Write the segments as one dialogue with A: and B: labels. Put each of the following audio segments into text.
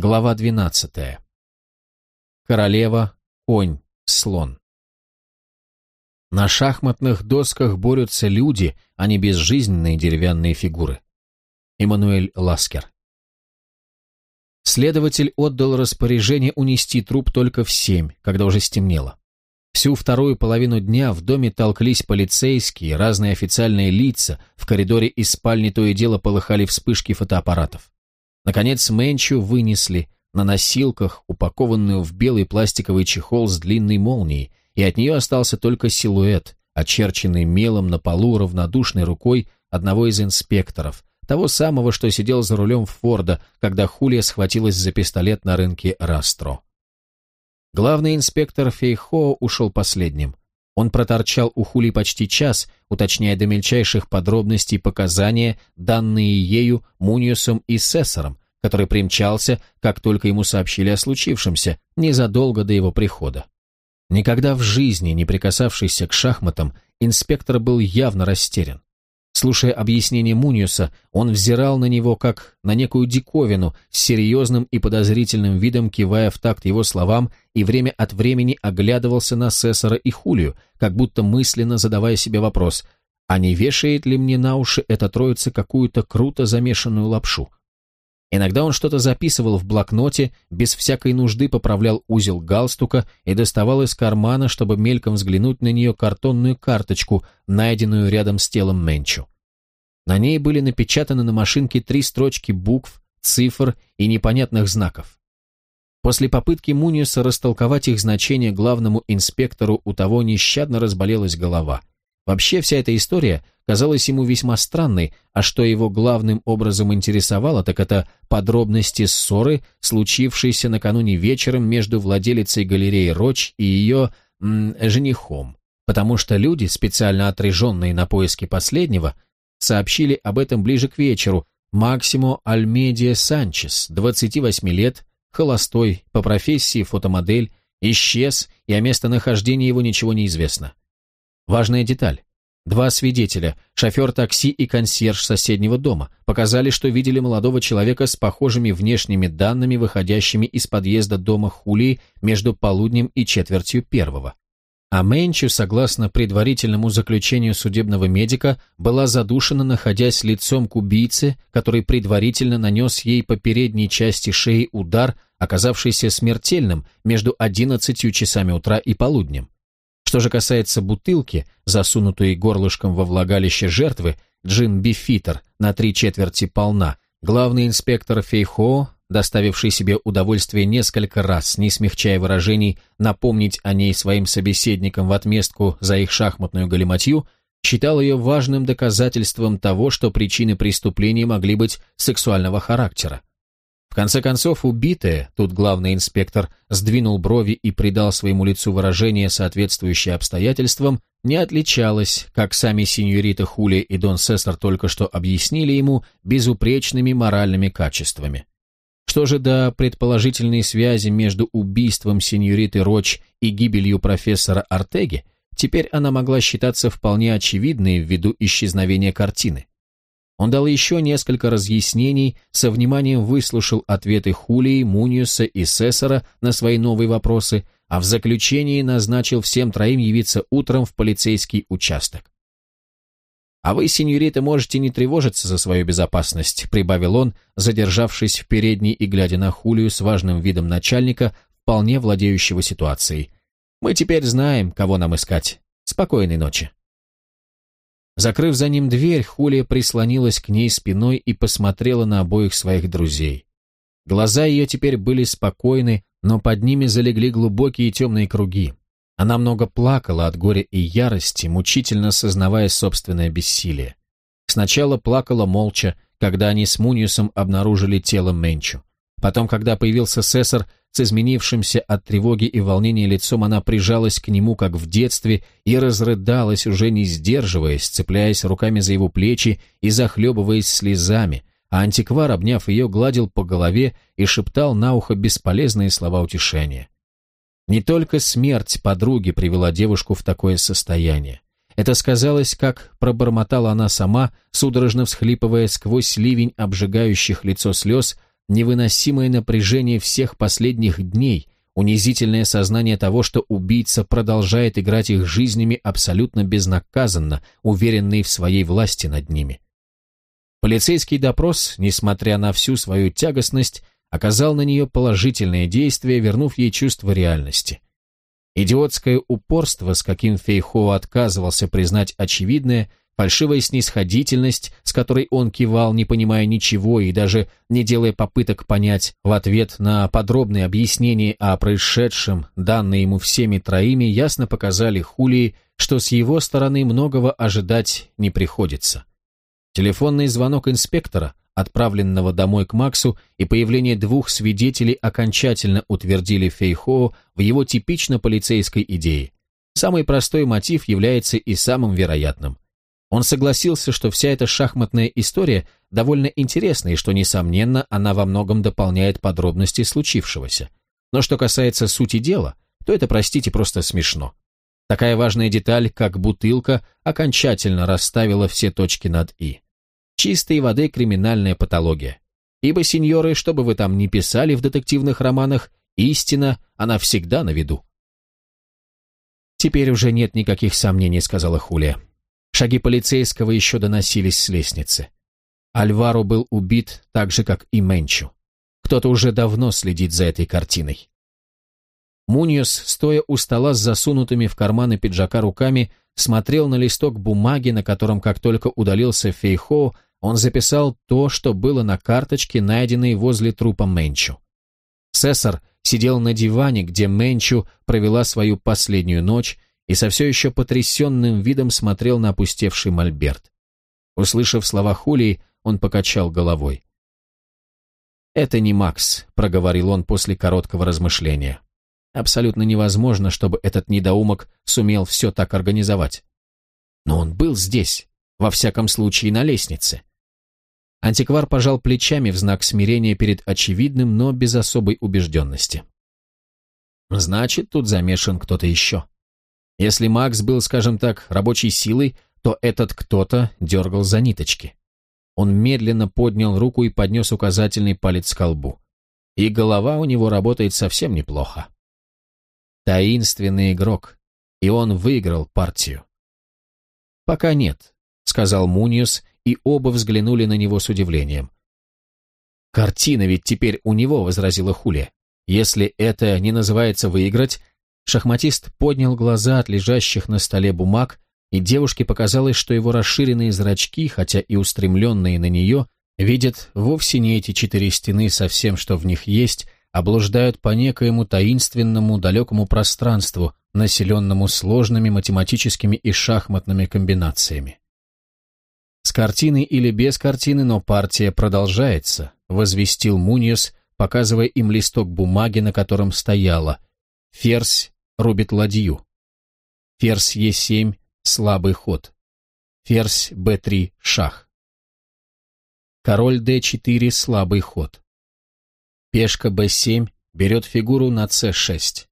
A: Глава 12. Королева, конь, слон. На шахматных досках борются люди, а не безжизненные деревянные фигуры. Эммануэль Ласкер. Следователь отдал распоряжение унести труп только в семь, когда уже стемнело. Всю вторую половину дня в доме толклись полицейские, разные официальные лица, в коридоре из спальни то и дело полыхали вспышки фотоаппаратов. Наконец Мэнчу вынесли на носилках, упакованную в белый пластиковый чехол с длинной молнией, и от нее остался только силуэт, очерченный мелом на полу равнодушной рукой одного из инспекторов, того самого, что сидел за рулем Форда, когда Хулия схватилась за пистолет на рынке Растро. Главный инспектор Фейхо ушел последним. Он проторчал у Хули почти час, уточняя до мельчайших подробностей показания, данные ею Муниусом и Сессором, который примчался, как только ему сообщили о случившемся, незадолго до его прихода. Никогда в жизни не прикасавшийся к шахматам, инспектор был явно растерян. Слушая объяснение Муниуса, он взирал на него как на некую диковину, с серьезным и подозрительным видом кивая в такт его словам и время от времени оглядывался на Сесара и Хулию, как будто мысленно задавая себе вопрос, а не вешает ли мне на уши эта троица какую-то круто замешанную лапшу? Иногда он что-то записывал в блокноте, без всякой нужды поправлял узел галстука и доставал из кармана, чтобы мельком взглянуть на нее картонную карточку, найденную рядом с телом Менчу. На ней были напечатаны на машинке три строчки букв, цифр и непонятных знаков. После попытки Муниуса растолковать их значение главному инспектору у того нещадно разболелась голова. Вообще вся эта история казалась ему весьма странной, а что его главным образом интересовало, так это подробности ссоры, случившейся накануне вечером между владелицей галереи Роч и ее м, женихом, потому что люди, специально отряженные на поиски последнего, сообщили об этом ближе к вечеру, Максимо Альмедия Санчес, 28 лет, холостой, по профессии фотомодель, исчез, и о местонахождении его ничего не известно. Важная деталь. Два свидетеля, шофер такси и консьерж соседнего дома, показали, что видели молодого человека с похожими внешними данными, выходящими из подъезда дома Хулии между полуднем и четвертью первого. А Менчу, согласно предварительному заключению судебного медика, была задушена, находясь лицом к убийце, который предварительно нанес ей по передней части шеи удар, оказавшийся смертельным между 11 часами утра и полуднем. Что же касается бутылки, засунутой горлышком во влагалище жертвы, джин Бифитер на три четверти полна, главный инспектор Фейхо, доставивший себе удовольствие несколько раз, не смягчая выражений, напомнить о ней своим собеседникам в отместку за их шахматную галиматью, считал ее важным доказательством того, что причины преступления могли быть сексуального характера. Конце концов, убитая, тут главный инспектор сдвинул брови и придал своему лицу выражение, соответствующее обстоятельствам, не отличалась, как сами сеньорита Хули и Дон Сесар только что объяснили ему, безупречными моральными качествами. Что же до предположительной связи между убийством сеньориты Роч и гибелью профессора Артеги, теперь она могла считаться вполне очевидной ввиду исчезновения картины. Он дал еще несколько разъяснений, со вниманием выслушал ответы Хулии, Муниуса и Сесара на свои новые вопросы, а в заключении назначил всем троим явиться утром в полицейский участок. «А вы, сеньорита, можете не тревожиться за свою безопасность», прибавил он, задержавшись в передней и глядя на Хулию с важным видом начальника, вполне владеющего ситуацией. «Мы теперь знаем, кого нам искать. Спокойной ночи». Закрыв за ним дверь, Хулия прислонилась к ней спиной и посмотрела на обоих своих друзей. Глаза ее теперь были спокойны, но под ними залегли глубокие темные круги. Она много плакала от горя и ярости, мучительно сознавая собственное бессилие. Сначала плакала молча, когда они с Муниусом обнаружили тело Менчу. Потом, когда появился Сесар, с изменившимся от тревоги и волнения лицом она прижалась к нему, как в детстве, и разрыдалась, уже не сдерживаясь, цепляясь руками за его плечи и захлебываясь слезами, а антиквар, обняв ее, гладил по голове и шептал на ухо бесполезные слова утешения. Не только смерть подруги привела девушку в такое состояние. Это сказалось, как пробормотала она сама, судорожно всхлипывая сквозь ливень обжигающих лицо слез, невыносимое напряжение всех последних дней, унизительное сознание того, что убийца продолжает играть их жизнями абсолютно безнаказанно, уверенный в своей власти над ними. Полицейский допрос, несмотря на всю свою тягостность, оказал на нее положительное действие, вернув ей чувство реальности. Идиотское упорство, с каким Фейхо отказывался признать очевидное, фальшивая снисходительность, с которой он кивал, не понимая ничего и даже не делая попыток понять в ответ на подробные объяснения о происшедшем, данные ему всеми троими, ясно показали Хулии, что с его стороны многого ожидать не приходится. Телефонный звонок инспектора, отправленного домой к Максу, и появление двух свидетелей окончательно утвердили Фейхоу в его типично полицейской идее. Самый простой мотив является и самым вероятным. Он согласился, что вся эта шахматная история довольно интересна и что, несомненно, она во многом дополняет подробности случившегося. Но что касается сути дела, то это, простите, просто смешно. Такая важная деталь, как бутылка, окончательно расставила все точки над «и». Чистой воды криминальная патология. Ибо, сеньоры, что бы вы там ни писали в детективных романах, истина, она всегда на виду. «Теперь уже нет никаких сомнений», — сказала Хулия. Шаги полицейского еще доносились с лестницы. Альваро был убит так же, как и Менчу. Кто-то уже давно следит за этой картиной. Муньос, стоя у стола с засунутыми в карманы пиджака руками, смотрел на листок бумаги, на котором, как только удалился Фейхо, он записал то, что было на карточке, найденной возле трупа Менчу. Сесар сидел на диване, где Менчу провела свою последнюю ночь, и со все еще потрясенным видом смотрел на опустевший мольберт. Услышав слова Хулии, он покачал головой. «Это не Макс», — проговорил он после короткого размышления. «Абсолютно невозможно, чтобы этот недоумок сумел все так организовать. Но он был здесь, во всяком случае на лестнице. Антиквар пожал плечами в знак смирения перед очевидным, но без особой убежденности. Значит, тут замешан кто-то еще. Если Макс был, скажем так, рабочей силой, то этот кто-то дергал за ниточки. Он медленно поднял руку и поднес указательный палец к колбу. И голова у него работает совсем неплохо. Таинственный игрок. И он выиграл партию. «Пока нет», — сказал Муниус и оба взглянули на него с удивлением. «Картина ведь теперь у него», — возразила Хулия. «Если это не называется выиграть...» Шахматист поднял глаза от лежащих на столе бумаг, и девушке показалось, что его расширенные зрачки, хотя и устремленные на нее, видят вовсе не эти четыре стены со всем, что в них есть, а блуждают по некоему таинственному далекому пространству, населенному сложными математическими и шахматными комбинациями. С картины или без картины, но партия продолжается, возвестил Муньес, показывая им листок бумаги, на котором стояло «Ферзь рубит ладью». Ферзь Е7 – слабый ход. Ферзь Б3 – шах. Король Д4 – слабый ход. Пешка Б7 берет фигуру на С6.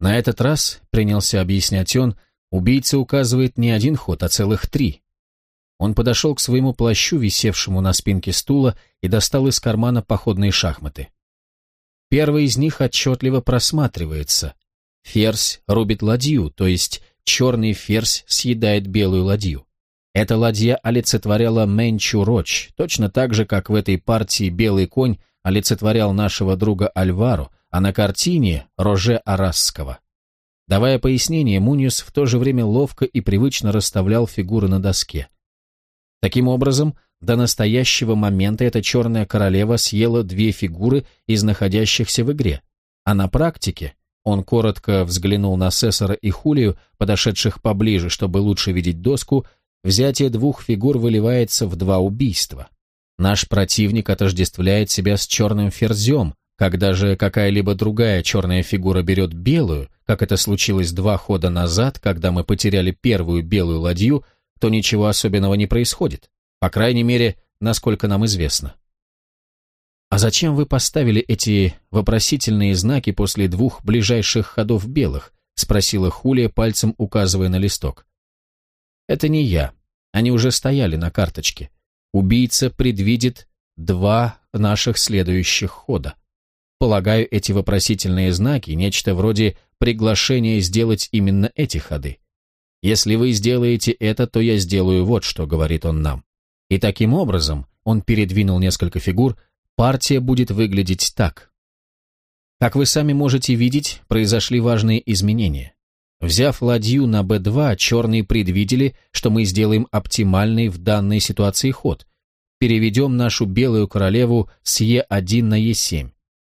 A: На этот раз, принялся объяснять он, убийца указывает не один ход, а целых три. Он подошел к своему плащу, висевшему на спинке стула, и достал из кармана походные шахматы. Первый из них отчетливо просматривается. Ферзь рубит ладью, то есть черный ферзь съедает белую ладью. Эта ладья олицетворяла Менчу Роч, точно так же, как в этой партии белый конь олицетворял нашего друга Альваро, а на картине – Роже Арасского. Давая пояснение, Муниус в то же время ловко и привычно расставлял фигуры на доске. Таким образом, до настоящего момента эта черная королева съела две фигуры из находящихся в игре, а на практике он коротко взглянул на Сесара и Хулию, подошедших поближе, чтобы лучше видеть доску, взятие двух фигур выливается в два убийства. Наш противник отождествляет себя с черным ферзем, когда же какая-либо другая черная фигура берет белую, как это случилось два хода назад, когда мы потеряли первую белую ладью, то ничего особенного не происходит, по крайней мере, насколько нам известно. «А зачем вы поставили эти вопросительные знаки после двух ближайших ходов белых?» — спросила Хулия, пальцем указывая на листок. «Это не я. Они уже стояли на карточке. Убийца предвидит два наших следующих хода. Полагаю, эти вопросительные знаки – нечто вроде приглашения сделать именно эти ходы. Если вы сделаете это, то я сделаю вот что, говорит он нам. И таким образом, он передвинул несколько фигур, партия будет выглядеть так. Как вы сами можете видеть, произошли важные изменения. Взяв ладью на b2, черные предвидели, что мы сделаем оптимальный в данной ситуации ход. Переведем нашу белую королеву с e1 на e7.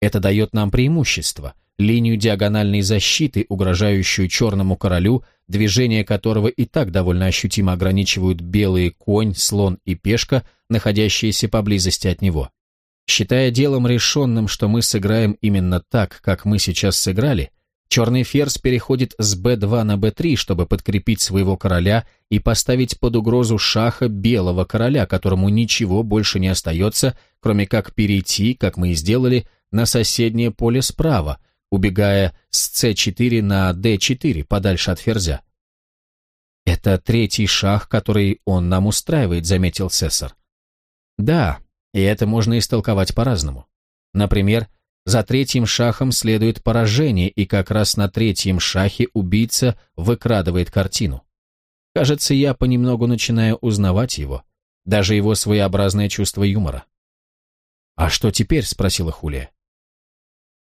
A: Это дает нам преимущество – линию диагональной защиты, угрожающую черному королю, движение которого и так довольно ощутимо ограничивают белые конь, слон и пешка, находящиеся поблизости от него. Считая делом решенным, что мы сыграем именно так, как мы сейчас сыграли, черный ферзь переходит с b2 на b3, чтобы подкрепить своего короля и поставить под угрозу шаха белого короля, которому ничего больше не остается, кроме как перейти, как мы и сделали, на соседнее поле справа, убегая с c4 на d4, подальше от ферзя. «Это третий шаг, который он нам устраивает», — заметил Сессор. «Да, и это можно истолковать по-разному. Например, за третьим шахом следует поражение, и как раз на третьем шахе убийца выкрадывает картину. Кажется, я понемногу начинаю узнавать его, даже его своеобразное чувство юмора. «А что теперь?» — спросила Хулия.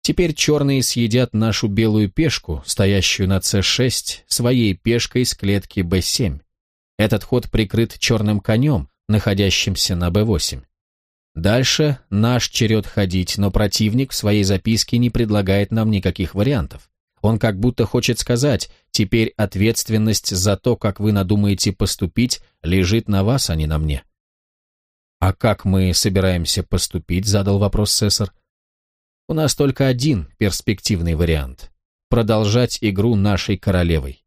A: Теперь черные съедят нашу белую пешку, стоящую на c6, своей пешкой с клетки b7. Этот ход прикрыт черным конем, находящимся на b8. Дальше наш черед ходить, но противник в своей записке не предлагает нам никаких вариантов. Он как будто хочет сказать, теперь ответственность за то, как вы надумаете поступить, лежит на вас, а не на мне. «А как мы собираемся поступить?» — задал вопрос Сесар. У нас только один перспективный вариант – продолжать игру нашей королевой.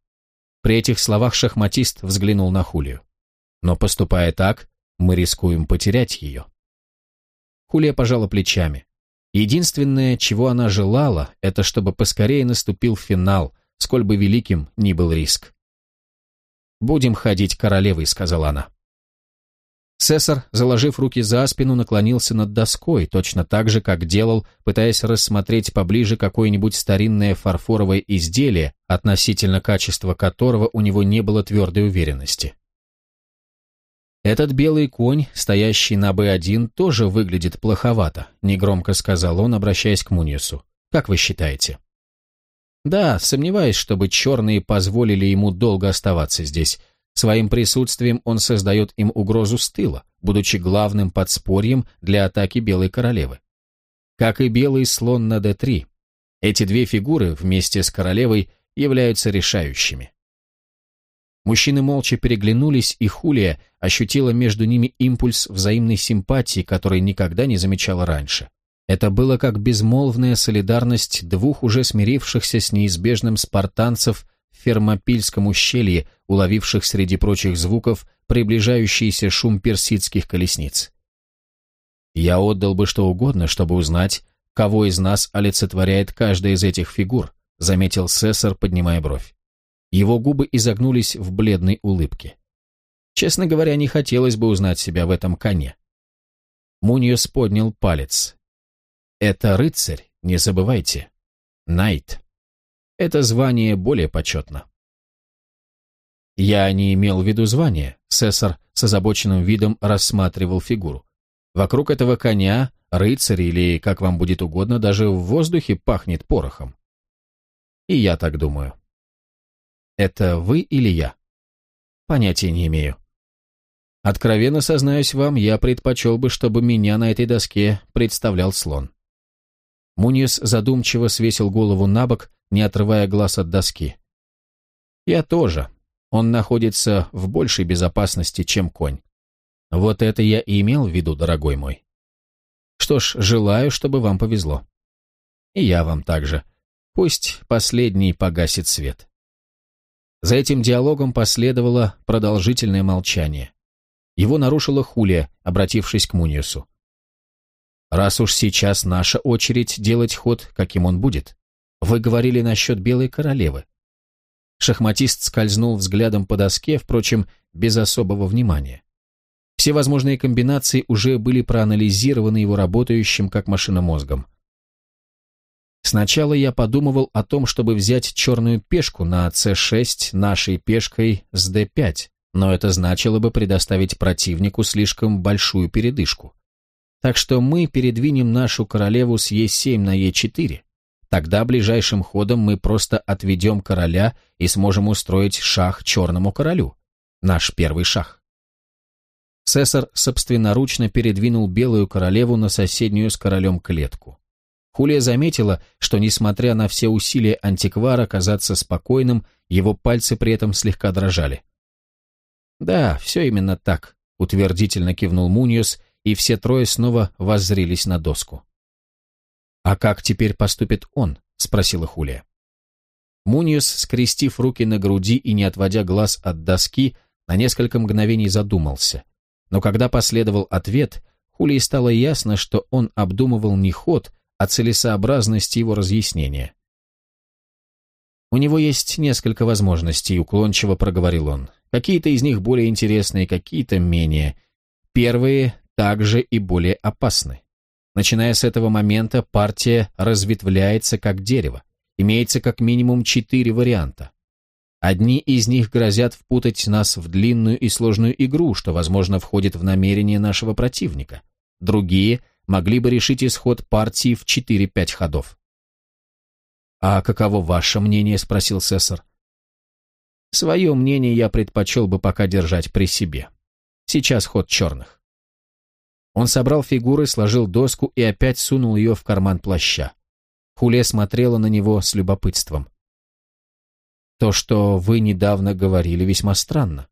A: При этих словах шахматист взглянул на Хулию. Но поступая так, мы рискуем потерять ее. Хулия пожала плечами. Единственное, чего она желала, это чтобы поскорее наступил финал, сколь бы великим ни был риск. «Будем ходить королевой», — сказала она. Сесар, заложив руки за спину, наклонился над доской, точно так же, как делал, пытаясь рассмотреть поближе какое-нибудь старинное фарфоровое изделие, относительно качества которого у него не было твердой уверенности. «Этот белый конь, стоящий на Б1, тоже выглядит плоховато», — негромко сказал он, обращаясь к Муньюсу. «Как вы считаете?» «Да, сомневаюсь, чтобы черные позволили ему долго оставаться здесь. Своим присутствием он создает им угрозу с тыла, будучи главным подспорьем для атаки Белой Королевы. Как и Белый Слон на d3, эти две фигуры вместе с Королевой являются решающими. Мужчины молча переглянулись, и Хулия ощутила между ними импульс взаимной симпатии, который никогда не замечала раньше. Это было как безмолвная солидарность двух уже смирившихся с неизбежным спартанцев Фермопильском ущелье, уловивших среди прочих звуков приближающийся шум персидских колесниц. Я отдал бы что угодно, чтобы узнать, кого из нас олицетворяет каждая из этих фигур, заметил Сесар, поднимая бровь. Его губы изогнулись в бледной улыбке. Честно говоря, не хотелось бы узнать себя в этом коне. Муньос поднял палец. «Это рыцарь, не забывайте. Найт». Это звание более почетно. Я не имел в виду звание. Сесар с озабоченным видом рассматривал фигуру. Вокруг этого коня, рыцарь или, как вам будет угодно, даже в воздухе пахнет порохом. И я так думаю. Это вы или я? Понятия не имею. Откровенно сознаюсь вам, я предпочел бы, чтобы меня на этой доске представлял слон. Муньес задумчиво свесил голову на бок, не отрывая глаз от доски. «Я тоже. Он находится в большей безопасности, чем конь. Вот это я и имел в виду, дорогой мой. Что ж, желаю, чтобы вам повезло. И я вам также. Пусть последний погасит свет». За этим диалогом последовало продолжительное молчание. Его нарушила Хулия, обратившись к Муньюсу. «Раз уж сейчас наша очередь делать ход, каким он будет, вы говорили насчет Белой Королевы. Шахматист скользнул взглядом по доске, впрочем, без особого внимания. Все возможные комбинации уже были проанализированы его работающим как машина мозгом. Сначала я подумывал о том, чтобы взять черную пешку на c6 нашей пешкой с d5, но это значило бы предоставить противнику слишком большую передышку. Так что мы передвинем нашу королеву с e7 на e4. Тогда ближайшим ходом мы просто отведем короля и сможем устроить шах черному королю. Наш первый шах. Сесар собственноручно передвинул белую королеву на соседнюю с королем клетку. Хулия заметила, что, несмотря на все усилия антиквара казаться спокойным, его пальцы при этом слегка дрожали. «Да, все именно так», — утвердительно кивнул Муньос, и все трое снова воззрились на доску. «А как теперь поступит он?» — спросила Хулия. Муньос, скрестив руки на груди и не отводя глаз от доски, на несколько мгновений задумался. Но когда последовал ответ, Хулии стало ясно, что он обдумывал не ход, о целесообразности его разъяснения. «У него есть несколько возможностей», — уклончиво проговорил он. «Какие-то из них более интересные, какие-то менее. Первые также и более опасны. Начиная с этого момента партия разветвляется как дерево. Имеется как минимум четыре варианта. Одни из них грозят впутать нас в длинную и сложную игру, что, возможно, входит в намерение нашего противника. Другие — могли бы решить исход партии в 4-5 ходов. «А каково ваше мнение?» – спросил Сессор. «Свое мнение я предпочел бы пока держать при себе. Сейчас ход черных». Он собрал фигуры, сложил доску и опять сунул ее в карман плаща. Хуле смотрела на него с любопытством. «То, что вы недавно говорили, весьма странно.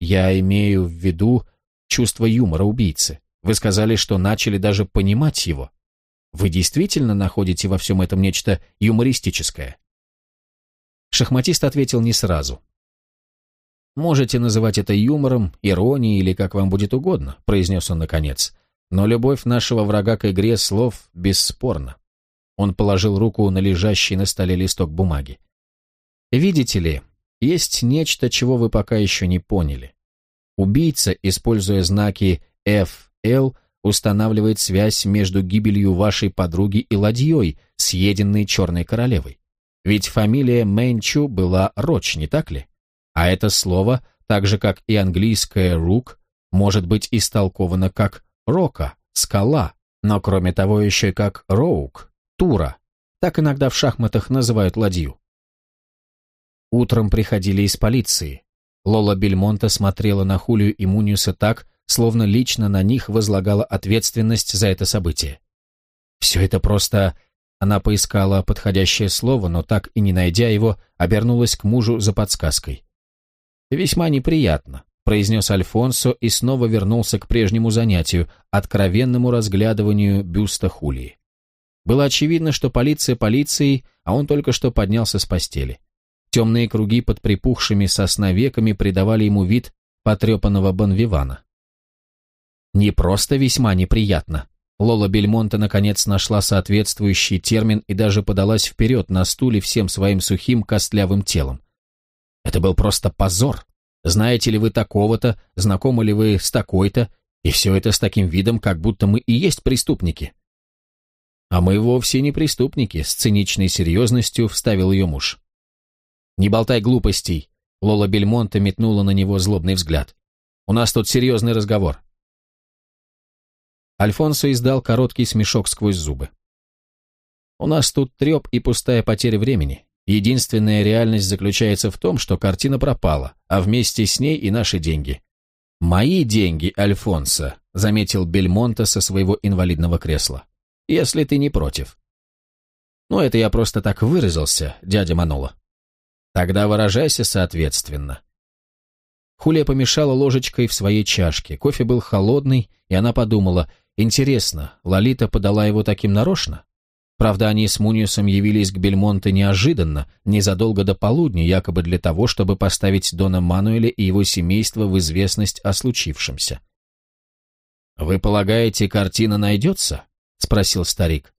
A: Я имею в виду чувство юмора убийцы. Вы сказали, что начали даже понимать его. Вы действительно находите во всем этом нечто юмористическое?» Шахматист ответил не сразу. «Можете называть это юмором, иронией или как вам будет угодно», произнес он наконец. «Но любовь нашего врага к игре слов бесспорна». Он положил руку на лежащий на столе листок бумаги. «Видите ли, есть нечто, чего вы пока еще не поняли. Убийца, используя знаки F Л устанавливает связь между гибелью вашей подруги и ладьей, съеденной черной королевой. Ведь фамилия Мэнчу была Роч, не так ли? А это слово, так же как и английское «рук», может быть истолковано как «рока», «скала», но кроме того еще как «роук», «тура». Так иногда в шахматах называют ладью. Утром приходили из полиции. Лола Бельмонта смотрела на Хулию и Муниуса так, словно лично на них возлагала ответственность за это событие. Все это просто... Она поискала подходящее слово, но так и не найдя его, обернулась к мужу за подсказкой. «Весьма неприятно», — произнес Альфонсо и снова вернулся к прежнему занятию, откровенному разглядыванию бюста Хулии. Было очевидно, что полиция полицией, а он только что поднялся с постели. Темные круги под припухшими сосновеками придавали ему вид потрепанного Бонвивана. Не просто весьма неприятно. Лола Бельмонте наконец нашла соответствующий термин и даже подалась вперед на стуле всем своим сухим костлявым телом. Это был просто позор. Знаете ли вы такого-то, знакомы ли вы с такой-то, и все это с таким видом, как будто мы и есть преступники. А мы вовсе не преступники, с циничной серьезностью вставил ее муж. Не болтай глупостей, Лола Бельмонте метнула на него злобный взгляд. У нас тут серьезный разговор. Альфонсо издал короткий смешок сквозь зубы. «У нас тут треп и пустая потеря времени. Единственная реальность заключается в том, что картина пропала, а вместе с ней и наши деньги». «Мои деньги, Альфонсо», — заметил Бельмонте со своего инвалидного кресла. «Если ты не против». «Ну, это я просто так выразился, дядя Манола». «Тогда выражайся соответственно». Хулия помешала ложечкой в своей чашке. Кофе был холодный, и она подумала, Интересно, Лолита подала его таким нарочно? Правда, они с Муниусом явились к Бельмонте неожиданно, незадолго до полудня, якобы для того, чтобы поставить Дона Мануэля и его семейство в известность о случившемся. «Вы полагаете, картина найдется?» — спросил старик.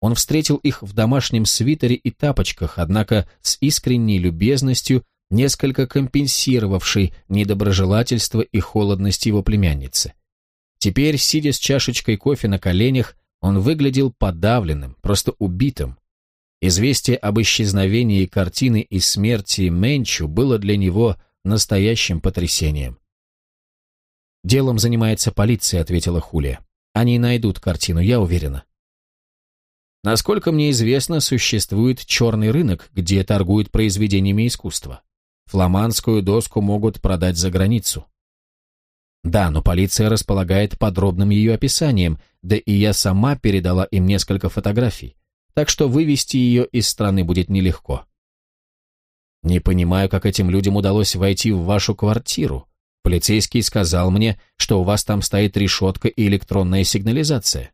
A: Он встретил их в домашнем свитере и тапочках, однако с искренней любезностью, несколько компенсировавший недоброжелательство и холодность его племянницы. Теперь, сидя с чашечкой кофе на коленях, он выглядел подавленным, просто убитым. Известие об исчезновении картины и смерти Менчу было для него настоящим потрясением. «Делом занимается полиция», — ответила Хулия. «Они найдут картину, я уверена». Насколько мне известно, существует черный рынок, где торгуют произведениями искусства. Фламандскую доску могут продать за границу. Да, но полиция располагает подробным ее описанием, да и я сама передала им несколько фотографий, так что вывести ее из страны будет нелегко. Не понимаю, как этим людям удалось войти в вашу квартиру. Полицейский сказал мне, что у вас там стоит решетка и электронная сигнализация.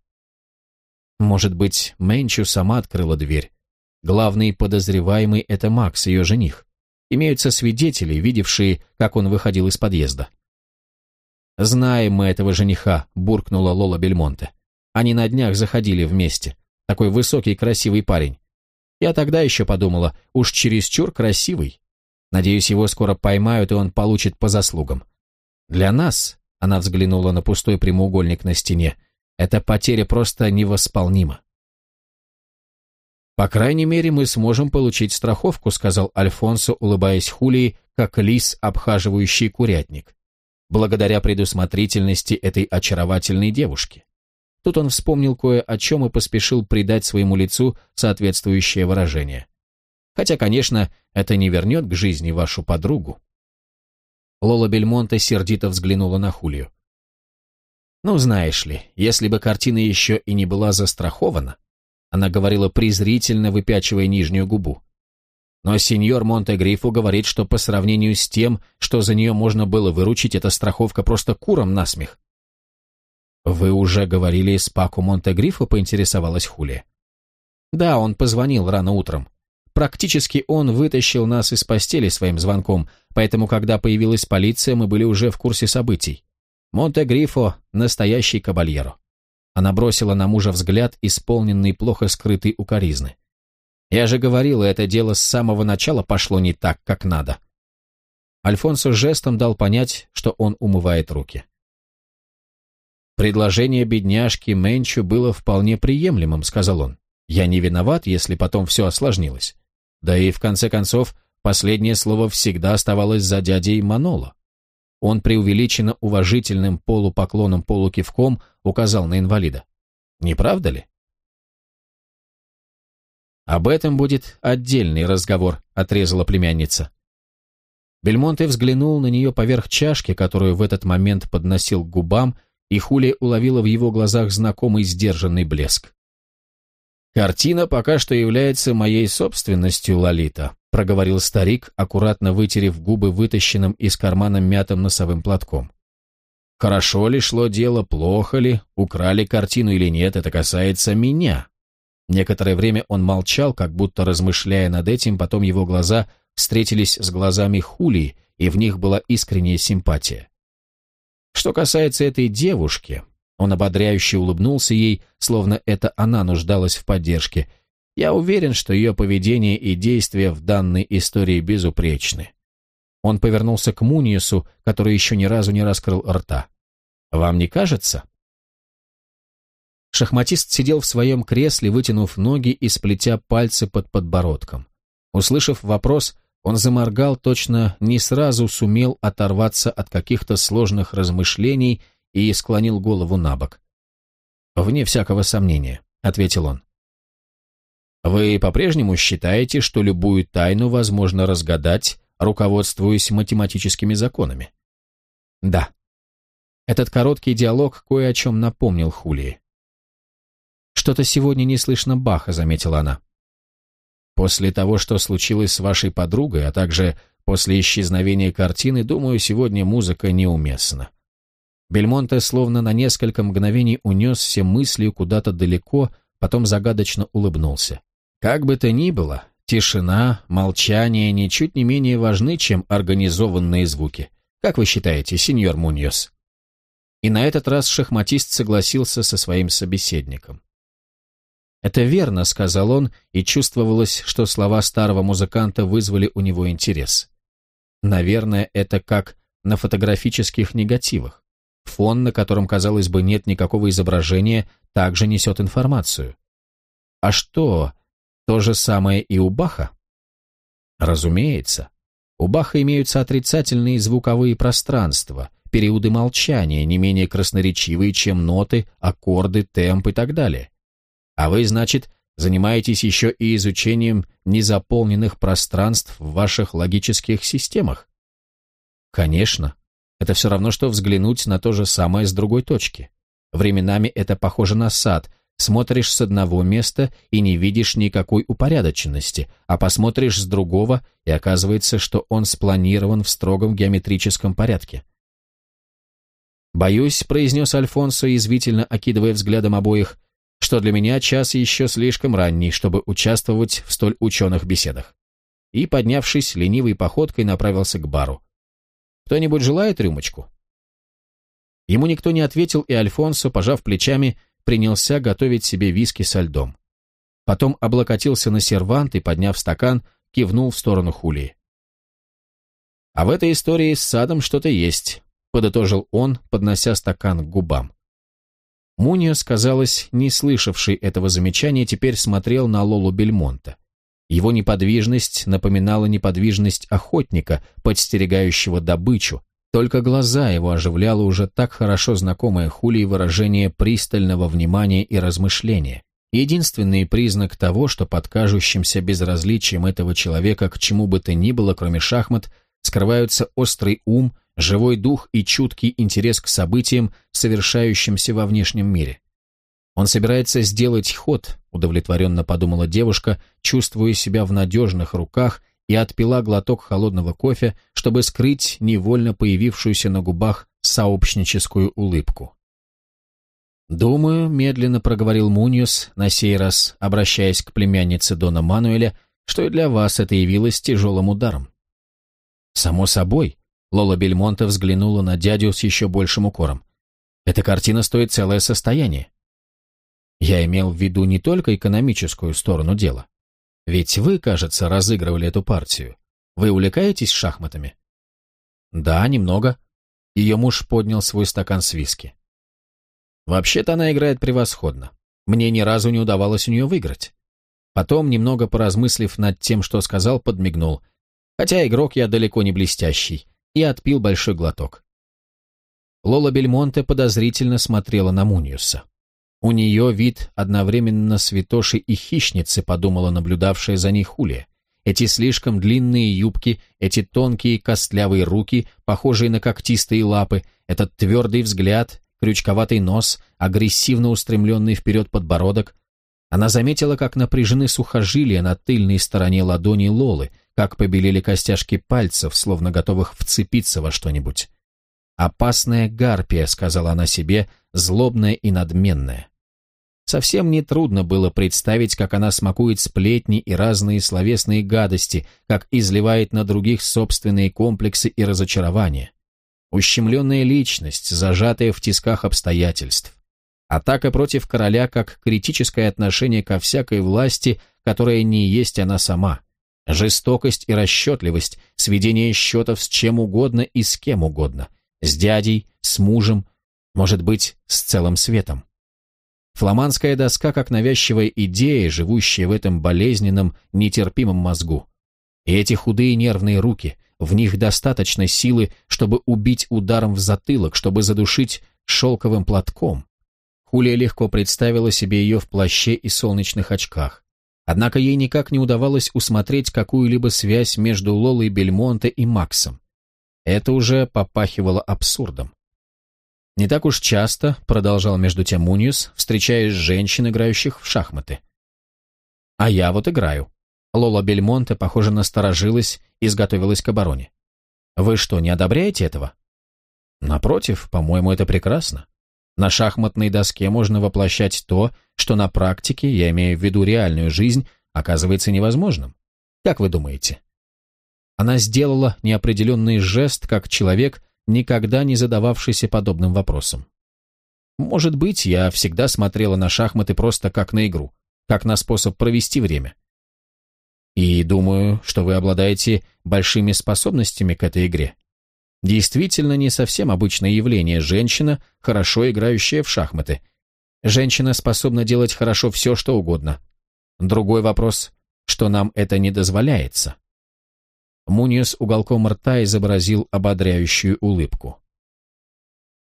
A: Может быть, Мэнчу сама открыла дверь. Главный подозреваемый — это Макс, ее жених. Имеются свидетели, видевшие, как он выходил из подъезда. «Знаем мы этого жениха», — буркнула Лола Бельмонте. «Они на днях заходили вместе. Такой высокий красивый парень. Я тогда еще подумала, уж чересчур красивый. Надеюсь, его скоро поймают, и он получит по заслугам. Для нас, — она взглянула на пустой прямоугольник на стене, — эта потеря просто невосполнима. «По крайней мере, мы сможем получить страховку», — сказал Альфонсо, улыбаясь Хулии, как лис, обхаживающий курятник благодаря предусмотрительности этой очаровательной девушки. Тут он вспомнил кое о чем и поспешил придать своему лицу соответствующее выражение. Хотя, конечно, это не вернет к жизни вашу подругу. Лола Бельмонте сердито взглянула на Хулию. «Ну, знаешь ли, если бы картина еще и не была застрахована», она говорила презрительно, выпячивая нижнюю губу, но сеньор Монте-Грифо говорит, что по сравнению с тем, что за нее можно было выручить, эта страховка просто куром насмех. «Вы уже говорили с Паку Монте-Грифо?» — поинтересовалась Хулия. «Да, он позвонил рано утром. Практически он вытащил нас из постели своим звонком, поэтому, когда появилась полиция, мы были уже в курсе событий. Монте-Грифо — настоящий кабальеро». Она бросила на мужа взгляд, исполненный плохо скрытой укоризны. Я же говорил, это дело с самого начала пошло не так, как надо. Альфонсо жестом дал понять, что он умывает руки. «Предложение бедняжки Менчу было вполне приемлемым», — сказал он. «Я не виноват, если потом все осложнилось. Да и, в конце концов, последнее слово всегда оставалось за дядей Маноло». Он преувеличенно уважительным полупоклоном-полукивком указал на инвалида. «Не правда ли?» «Об этом будет отдельный разговор», — отрезала племянница. Бельмонте взглянул на нее поверх чашки, которую в этот момент подносил к губам, и Хули уловила в его глазах знакомый сдержанный блеск. «Картина пока что является моей собственностью, Лолита», — проговорил старик, аккуратно вытерев губы вытащенным из кармана мятым носовым платком. «Хорошо ли шло дело, плохо ли, украли картину или нет, это касается меня. Некоторое время он молчал, как будто размышляя над этим, потом его глаза встретились с глазами Хулии, и в них была искренняя симпатия. Что касается этой девушки, он ободряюще улыбнулся ей, словно это она нуждалась в поддержке. Я уверен, что ее поведение и действия в данной истории безупречны. Он повернулся к Муниусу, который еще ни разу не раскрыл рта. «Вам не кажется?» Шахматист сидел в своем кресле, вытянув ноги и сплетя пальцы под подбородком. Услышав вопрос, он заморгал, точно не сразу сумел оторваться от каких-то сложных размышлений и склонил голову на бок. «Вне всякого сомнения», — ответил он. «Вы по-прежнему считаете, что любую тайну возможно разгадать, руководствуясь математическими законами?» «Да». Этот короткий диалог кое о чем напомнил Хулии. «Что-то сегодня не слышно Баха», — заметила она. «После того, что случилось с вашей подругой, а также после исчезновения картины, думаю, сегодня музыка неуместна». Бельмонте словно на несколько мгновений унес все мысли куда-то далеко, потом загадочно улыбнулся. «Как бы то ни было, тишина, молчание ничуть не менее важны, чем организованные звуки. Как вы считаете, сеньор Муньос?» И на этот раз шахматист согласился со своим собеседником. «Это верно», — сказал он, и чувствовалось, что слова старого музыканта вызвали у него интерес. Наверное, это как на фотографических негативах. Фон, на котором, казалось бы, нет никакого изображения, также несет информацию. А что, то же самое и у Баха? Разумеется. У Баха имеются отрицательные звуковые пространства, периоды молчания, не менее красноречивые, чем ноты, аккорды, темп и так далее. А вы, значит, занимаетесь еще и изучением незаполненных пространств в ваших логических системах? Конечно. Это все равно, что взглянуть на то же самое с другой точки. Временами это похоже на сад. Смотришь с одного места и не видишь никакой упорядоченности, а посмотришь с другого, и оказывается, что он спланирован в строгом геометрическом порядке. «Боюсь», — произнес Альфонсо, язвительно окидывая взглядом обоих, что для меня час еще слишком ранний, чтобы участвовать в столь ученых беседах. И, поднявшись, ленивой походкой направился к бару. «Кто-нибудь желает рюмочку?» Ему никто не ответил, и Альфонсо, пожав плечами, принялся готовить себе виски со льдом. Потом облокотился на сервант и, подняв стакан, кивнул в сторону Хулии. «А в этой истории с садом что-то есть», — подытожил он, поднося стакан к губам. Муниос, казалось, не слышавший этого замечания, теперь смотрел на Лолу Бельмонта. Его неподвижность напоминала неподвижность охотника, подстерегающего добычу, только глаза его оживляло уже так хорошо знакомое Хулии выражение пристального внимания и размышления. Единственный признак того, что под кажущимся безразличием этого человека к чему бы то ни было, кроме шахмат, скрываются острый ум, живой дух и чуткий интерес к событиям, совершающимся во внешнем мире. Он собирается сделать ход, удовлетворенно подумала девушка, чувствуя себя в надежных руках и отпила глоток холодного кофе, чтобы скрыть невольно появившуюся на губах сообщническую улыбку. «Думаю», — медленно проговорил Муньюс, на сей раз обращаясь к племяннице Дона Мануэля, что и для вас это явилось тяжелым ударом. «Само собой», — Лола Бельмонте взглянула на дядю с еще большим укором. «Эта картина стоит целое состояние». Я имел в виду не только экономическую сторону дела. Ведь вы, кажется, разыгрывали эту партию. Вы увлекаетесь шахматами? Да, немного. Ее муж поднял свой стакан с виски. Вообще-то она играет превосходно. Мне ни разу не удавалось у нее выиграть. Потом, немного поразмыслив над тем, что сказал, подмигнул. Хотя игрок я далеко не блестящий. И отпил большой глоток. Лола Бельмонте подозрительно смотрела на Муниуса. У нее вид одновременно святоши и хищницы, подумала наблюдавшая за ней Хулия. Эти слишком длинные юбки, эти тонкие костлявые руки, похожие на когтистые лапы, этот твердый взгляд, крючковатый нос, агрессивно устремленный вперед подбородок. Она заметила, как напряжены сухожилия на тыльной стороне ладони Лолы, как побелели костяшки пальцев, словно готовых вцепиться во что-нибудь. «Опасная гарпия», — сказала она себе, злобная и надменная. Совсем нетрудно было представить, как она смакует сплетни и разные словесные гадости, как изливает на других собственные комплексы и разочарования. Ущемленная личность, зажатая в тисках обстоятельств. Атака против короля как критическое отношение ко всякой власти, которая не есть она сама. Жестокость и расчетливость, сведение счетов с чем угодно и с кем угодно. С дядей, с мужем, может быть, с целым светом. Фламандская доска как навязчивая идея, живущая в этом болезненном, нетерпимом мозгу. И эти худые нервные руки, в них достаточно силы, чтобы убить ударом в затылок, чтобы задушить шелковым платком. Хулия легко представила себе ее в плаще и солнечных очках. Однако ей никак не удавалось усмотреть какую-либо связь между Лолой Бельмонте и Максом. Это уже попахивало абсурдом. Не так уж часто, продолжал между тем Муниус, встречаешь женщин, играющих в шахматы. А я вот играю. Лола Бельмонте, похоже, насторожилась и изготовилась к обороне. Вы что, не одобряете этого? Напротив, по-моему, это прекрасно. На шахматной доске можно воплощать то, что на практике, я имею в виду реальную жизнь, оказывается невозможным. Как вы думаете? Она сделала неопределенный жест, как человек, никогда не задававшийся подобным вопросом. Может быть, я всегда смотрела на шахматы просто как на игру, как на способ провести время. И думаю, что вы обладаете большими способностями к этой игре. Действительно не совсем обычное явление женщина, хорошо играющая в шахматы. Женщина способна делать хорошо все, что угодно. Другой вопрос, что нам это не дозволяется. Муниус уголком рта изобразил ободряющую улыбку.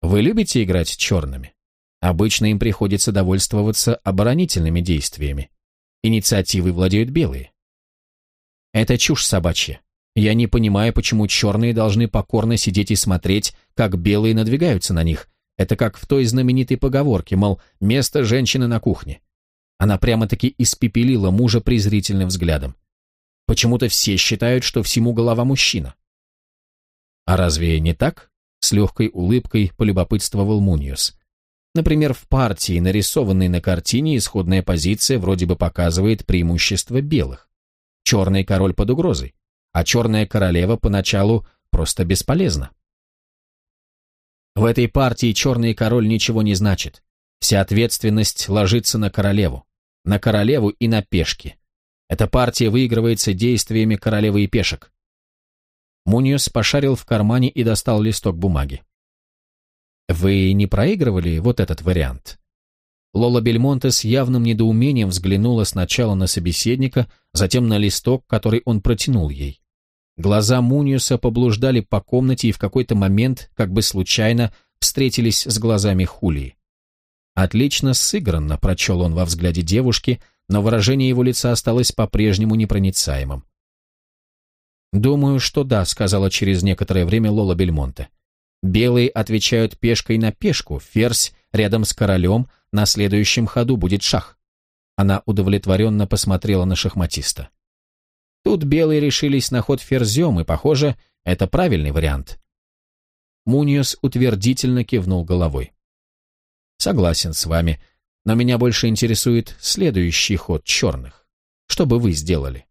A: Вы любите играть черными? Обычно им приходится довольствоваться оборонительными действиями. Инициативой владеют белые. Это чушь собачья. Я не понимаю, почему черные должны покорно сидеть и смотреть, как белые надвигаются на них. Это как в той знаменитой поговорке, мол, место женщины на кухне. Она прямо-таки испепелила мужа презрительным взглядом. Почему-то все считают, что всему голова мужчина. А разве не так? С легкой улыбкой полюбопытствовал Муниус. Например, в партии, нарисованной на картине, исходная позиция вроде бы показывает преимущество белых. Черный король под угрозой а черная королева поначалу просто бесполезна. В этой партии черный король ничего не значит. Вся ответственность ложится на королеву. На королеву и на пешки. Эта партия выигрывается действиями королевы и пешек. Муниус пошарил в кармане и достал листок бумаги. «Вы не проигрывали вот этот вариант?» Лола Бельмонте с явным недоумением взглянула сначала на собеседника, затем на листок, который он протянул ей. Глаза Муниуса поблуждали по комнате и в какой-то момент, как бы случайно, встретились с глазами Хулии. Отлично сыгранно, прочел он во взгляде девушки, но выражение его лица осталось по-прежнему непроницаемым. «Думаю, что да», — сказала через некоторое время Лола Бельмонте. «Белые отвечают пешкой на пешку, ферзь рядом с королем, на следующем ходу будет шах». Она удовлетворенно посмотрела на шахматиста. Тут белые решились на ход ферзем, и, похоже, это правильный вариант. Муниус утвердительно кивнул головой. Согласен с вами, но меня больше интересует следующий ход черных. Что бы вы сделали?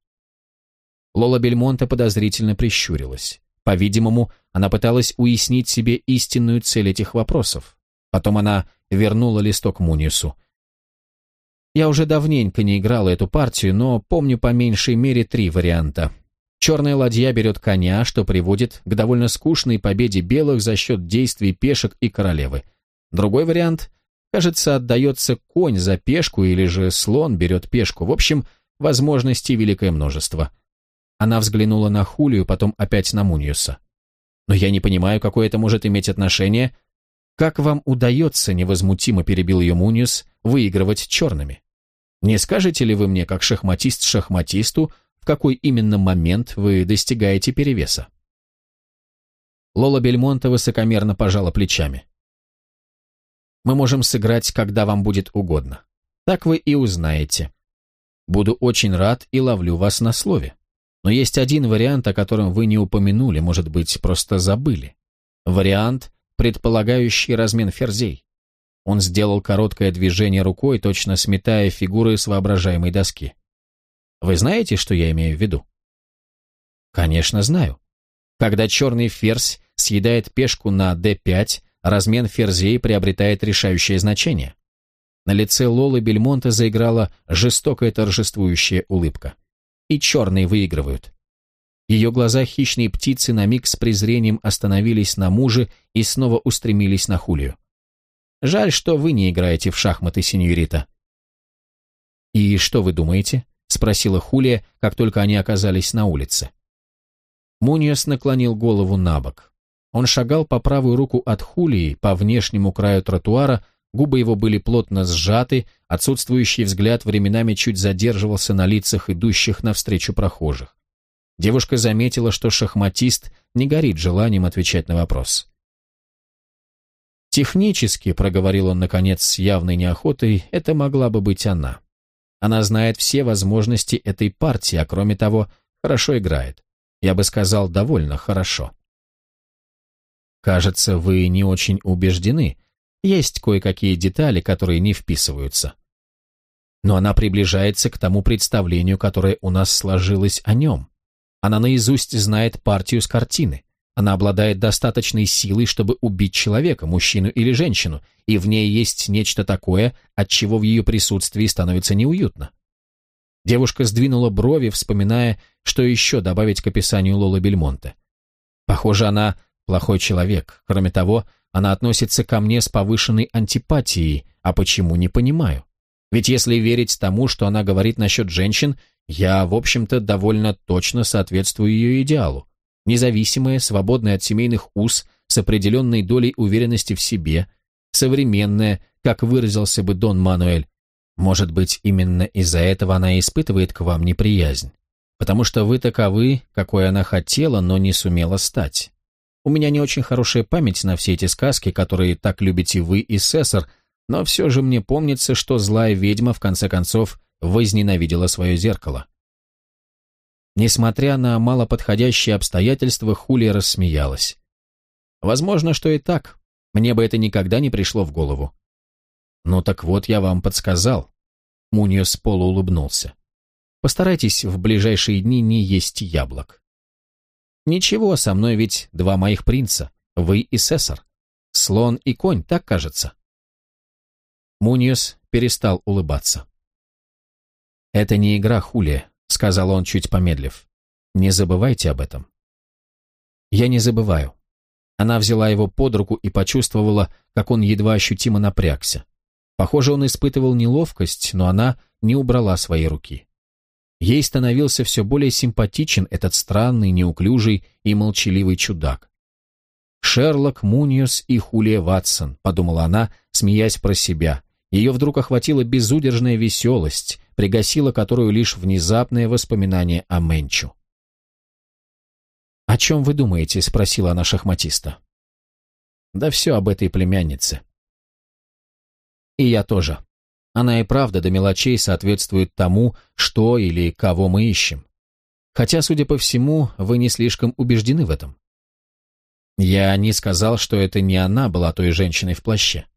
A: Лола Бельмонта подозрительно прищурилась. По-видимому, она пыталась уяснить себе истинную цель этих вопросов. Потом она вернула листок Муниусу. Я уже давненько не играла эту партию, но помню по меньшей мере три варианта. Черная ладья берет коня, что приводит к довольно скучной победе белых за счет действий пешек и королевы. Другой вариант, кажется, отдается конь за пешку или же слон берет пешку. В общем, возможностей великое множество. Она взглянула на Хулию, потом опять на Муниуса. Но я не понимаю, какое это может иметь отношение. Как вам удается, невозмутимо перебил ее Муниус, выигрывать черными? Не скажете ли вы мне, как шахматист шахматисту, в какой именно момент вы достигаете перевеса? Лола Бельмонта высокомерно пожала плечами. Мы можем сыграть, когда вам будет угодно. Так вы и узнаете. Буду очень рад и ловлю вас на слове. Но есть один вариант, о котором вы не упомянули, может быть, просто забыли. Вариант, предполагающий размен ферзей. Он сделал короткое движение рукой, точно сметая фигуры с воображаемой доски. Вы знаете, что я имею в виду? Конечно, знаю. Когда черный ферзь съедает пешку на d5, размен ферзей приобретает решающее значение. На лице Лолы Бельмонта заиграла жестокая торжествующая улыбка. И черные выигрывают. Ее глаза хищной птицы на миг с презрением остановились на муже и снова устремились на Хулию. Жаль, что вы не играете в шахматы, сеньорита». «И что вы думаете?» — спросила Хулия, как только они оказались на улице. Муниос наклонил голову на бок. Он шагал по правую руку от Хулии, по внешнему краю тротуара, губы его были плотно сжаты, отсутствующий взгляд временами чуть задерживался на лицах идущих навстречу прохожих. Девушка заметила, что шахматист не горит желанием отвечать на вопрос. Технически, проговорил он наконец с явной неохотой, это могла бы быть она. Она знает все возможности этой партии, а кроме того, хорошо играет. Я бы сказал, довольно хорошо. Кажется, вы не очень убеждены. Есть кое-какие детали, которые не вписываются. Но она приближается к тому представлению, которое у нас сложилось о нем. Она наизусть знает партию с картины. Она обладает достаточной силой, чтобы убить человека, мужчину или женщину, и в ней есть нечто такое, от чего в ее присутствии становится неуютно. Девушка сдвинула брови, вспоминая, что еще добавить к описанию Лолы Бельмонте. Похоже, она плохой человек. Кроме того, она относится ко мне с повышенной антипатией, а почему, не понимаю. Ведь если верить тому, что она говорит насчет женщин, я, в общем-то, довольно точно соответствую ее идеалу. Независимая, свободная от семейных уз, с определенной долей уверенности в себе, современная, как выразился бы Дон Мануэль. Может быть, именно из-за этого она испытывает к вам неприязнь. Потому что вы таковы, какой она хотела, но не сумела стать. У меня не очень хорошая память на все эти сказки, которые так любите вы и Сесар, но все же мне помнится, что злая ведьма, в конце концов, возненавидела свое зеркало. Несмотря на малоподходящие обстоятельства, Хулия рассмеялась. Возможно, что и так. Мне бы это никогда не пришло в голову. Ну так вот, я вам подсказал. Муниос полуулыбнулся. Постарайтесь в ближайшие дни не есть яблок. Ничего, со мной ведь два моих принца, вы и Сесар. Слон и конь, так кажется. Муниос перестал улыбаться. «Это не игра, Хулия», — сказал он, чуть помедлив. «Не забывайте об этом». «Я не забываю». Она взяла его под руку и почувствовала, как он едва ощутимо напрягся. Похоже, он испытывал неловкость, но она не убрала свои руки. Ей становился все более симпатичен этот странный, неуклюжий и молчаливый чудак. «Шерлок, Муниус и Хулия Ватсон», — подумала она, смеясь про себя. Ее вдруг охватила безудержная веселость, пригасила которую лишь внезапное воспоминание о Менчу. «О чем вы думаете?» — спросила она шахматиста. «Да все об этой племяннице». «И я тоже. Она и правда до мелочей соответствует тому, что или кого мы ищем. Хотя, судя по всему, вы не слишком убеждены в этом». Я не сказал, что это не она была той женщиной в плаще.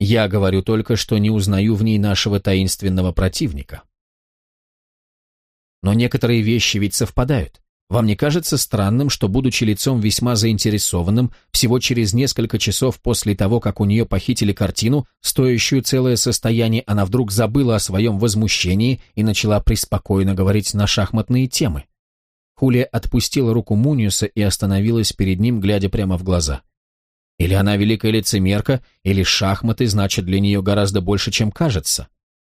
A: Я говорю только, что не узнаю в ней нашего таинственного противника. Но некоторые вещи ведь совпадают. Вам не кажется странным, что, будучи лицом весьма заинтересованным, всего через несколько часов после того, как у нее похитили картину, стоящую целое состояние, она вдруг забыла о своем возмущении и начала преспокойно говорить на шахматные темы? Хулия отпустила руку Муниуса и остановилась перед ним, глядя прямо в глаза. Или она великая лицемерка, или шахматы значат для нее гораздо больше, чем кажется.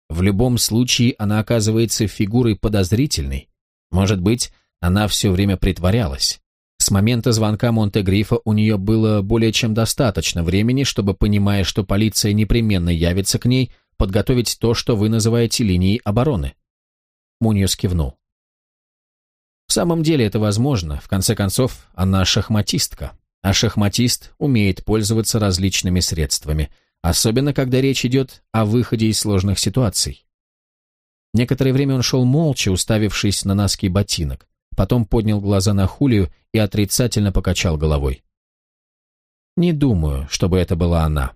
A: В любом случае она оказывается фигурой подозрительной. Может быть, она все время притворялась. С момента звонка Монте-Грифа у нее было более чем достаточно времени, чтобы, понимая, что полиция непременно явится к ней, подготовить то, что вы называете линией обороны. Муньос кивнул. В самом деле это возможно. В конце концов, она шахматистка а шахматист умеет пользоваться различными средствами, особенно когда речь идет о выходе из сложных ситуаций. Некоторое время он шел молча, уставившись на носки ботинок, потом поднял глаза на Хулию и отрицательно покачал головой. «Не думаю, чтобы это была она.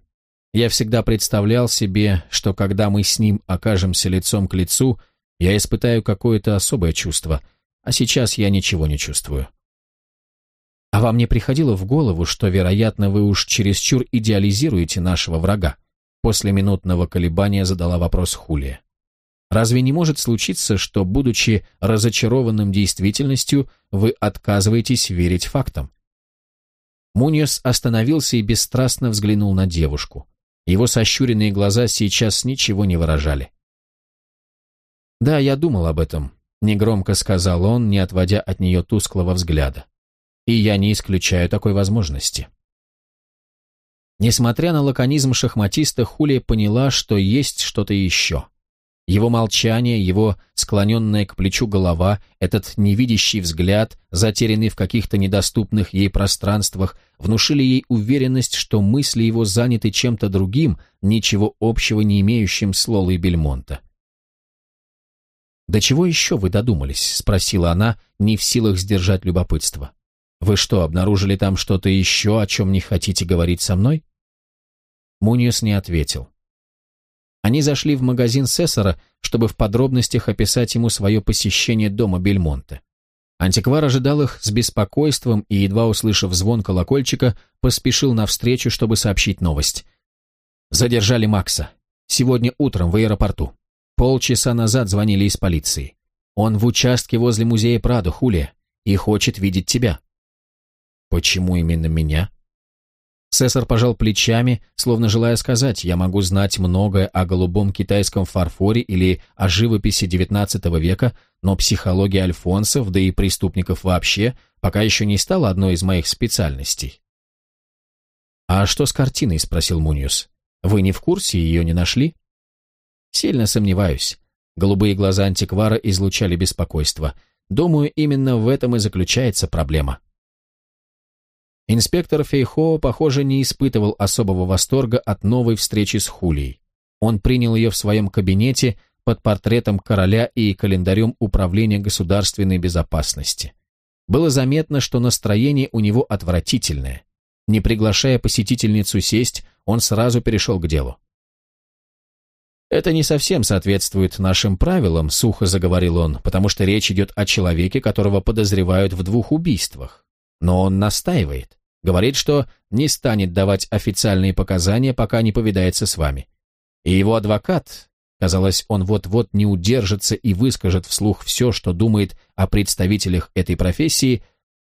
A: Я всегда представлял себе, что когда мы с ним окажемся лицом к лицу, я испытаю какое-то особое чувство, а сейчас я ничего не чувствую. А вам не приходило в голову, что, вероятно, вы уж чересчур идеализируете нашего врага? После минутного колебания задала вопрос Хулия. Разве не может случиться, что, будучи разочарованным действительностью, вы отказываетесь верить фактам? Муньос остановился и бесстрастно взглянул на девушку. Его сощуренные глаза сейчас ничего не выражали. «Да, я думал об этом», — негромко сказал он, не отводя от нее тусклого взгляда и я не исключаю такой возможности. Несмотря на лаконизм шахматиста, Хулия поняла, что есть что-то еще. Его молчание, его склоненная к плечу голова, этот невидящий взгляд, затерянный в каких-то недоступных ей пространствах, внушили ей уверенность, что мысли его заняты чем-то другим, ничего общего не имеющим с Лолой Бельмонта. «До чего еще вы додумались?» — спросила она, не в силах сдержать любопытство. Вы что, обнаружили там что-то еще, о чем не хотите говорить со мной? Муниус не ответил. Они зашли в магазин Сессора, чтобы в подробностях описать ему свое посещение дома Бельмонте. Антиквар ожидал их с беспокойством и, едва услышав звон колокольчика, поспешил навстречу, чтобы сообщить новость. Задержали Макса. Сегодня утром в аэропорту. Полчаса назад звонили из полиции. Он в участке возле музея Прадо, Хулия, и хочет видеть тебя». «Почему именно меня?» Сесар пожал плечами, словно желая сказать, я могу знать многое о голубом китайском фарфоре или о живописи XIX века, но психология альфонсов, да и преступников вообще, пока еще не стала одной из моих специальностей. «А что с картиной?» – спросил Муньюс. «Вы не в курсе, ее не нашли?» «Сильно сомневаюсь». Голубые глаза антиквара излучали беспокойство. «Думаю, именно в этом и заключается проблема». Инспектор Фейхо, похоже, не испытывал особого восторга от новой встречи с Хулией. Он принял ее в своем кабинете под портретом короля и календарем Управления государственной безопасности. Было заметно, что настроение у него отвратительное. Не приглашая посетительницу сесть, он сразу перешел к делу. «Это не совсем соответствует нашим правилам», — сухо заговорил он, потому что речь идет о человеке, которого подозревают в двух убийствах. Но он настаивает. Говорит, что не станет давать официальные показания, пока не повидается с вами. И его адвокат, казалось, он вот-вот не удержится и выскажет вслух все, что думает о представителях этой профессии,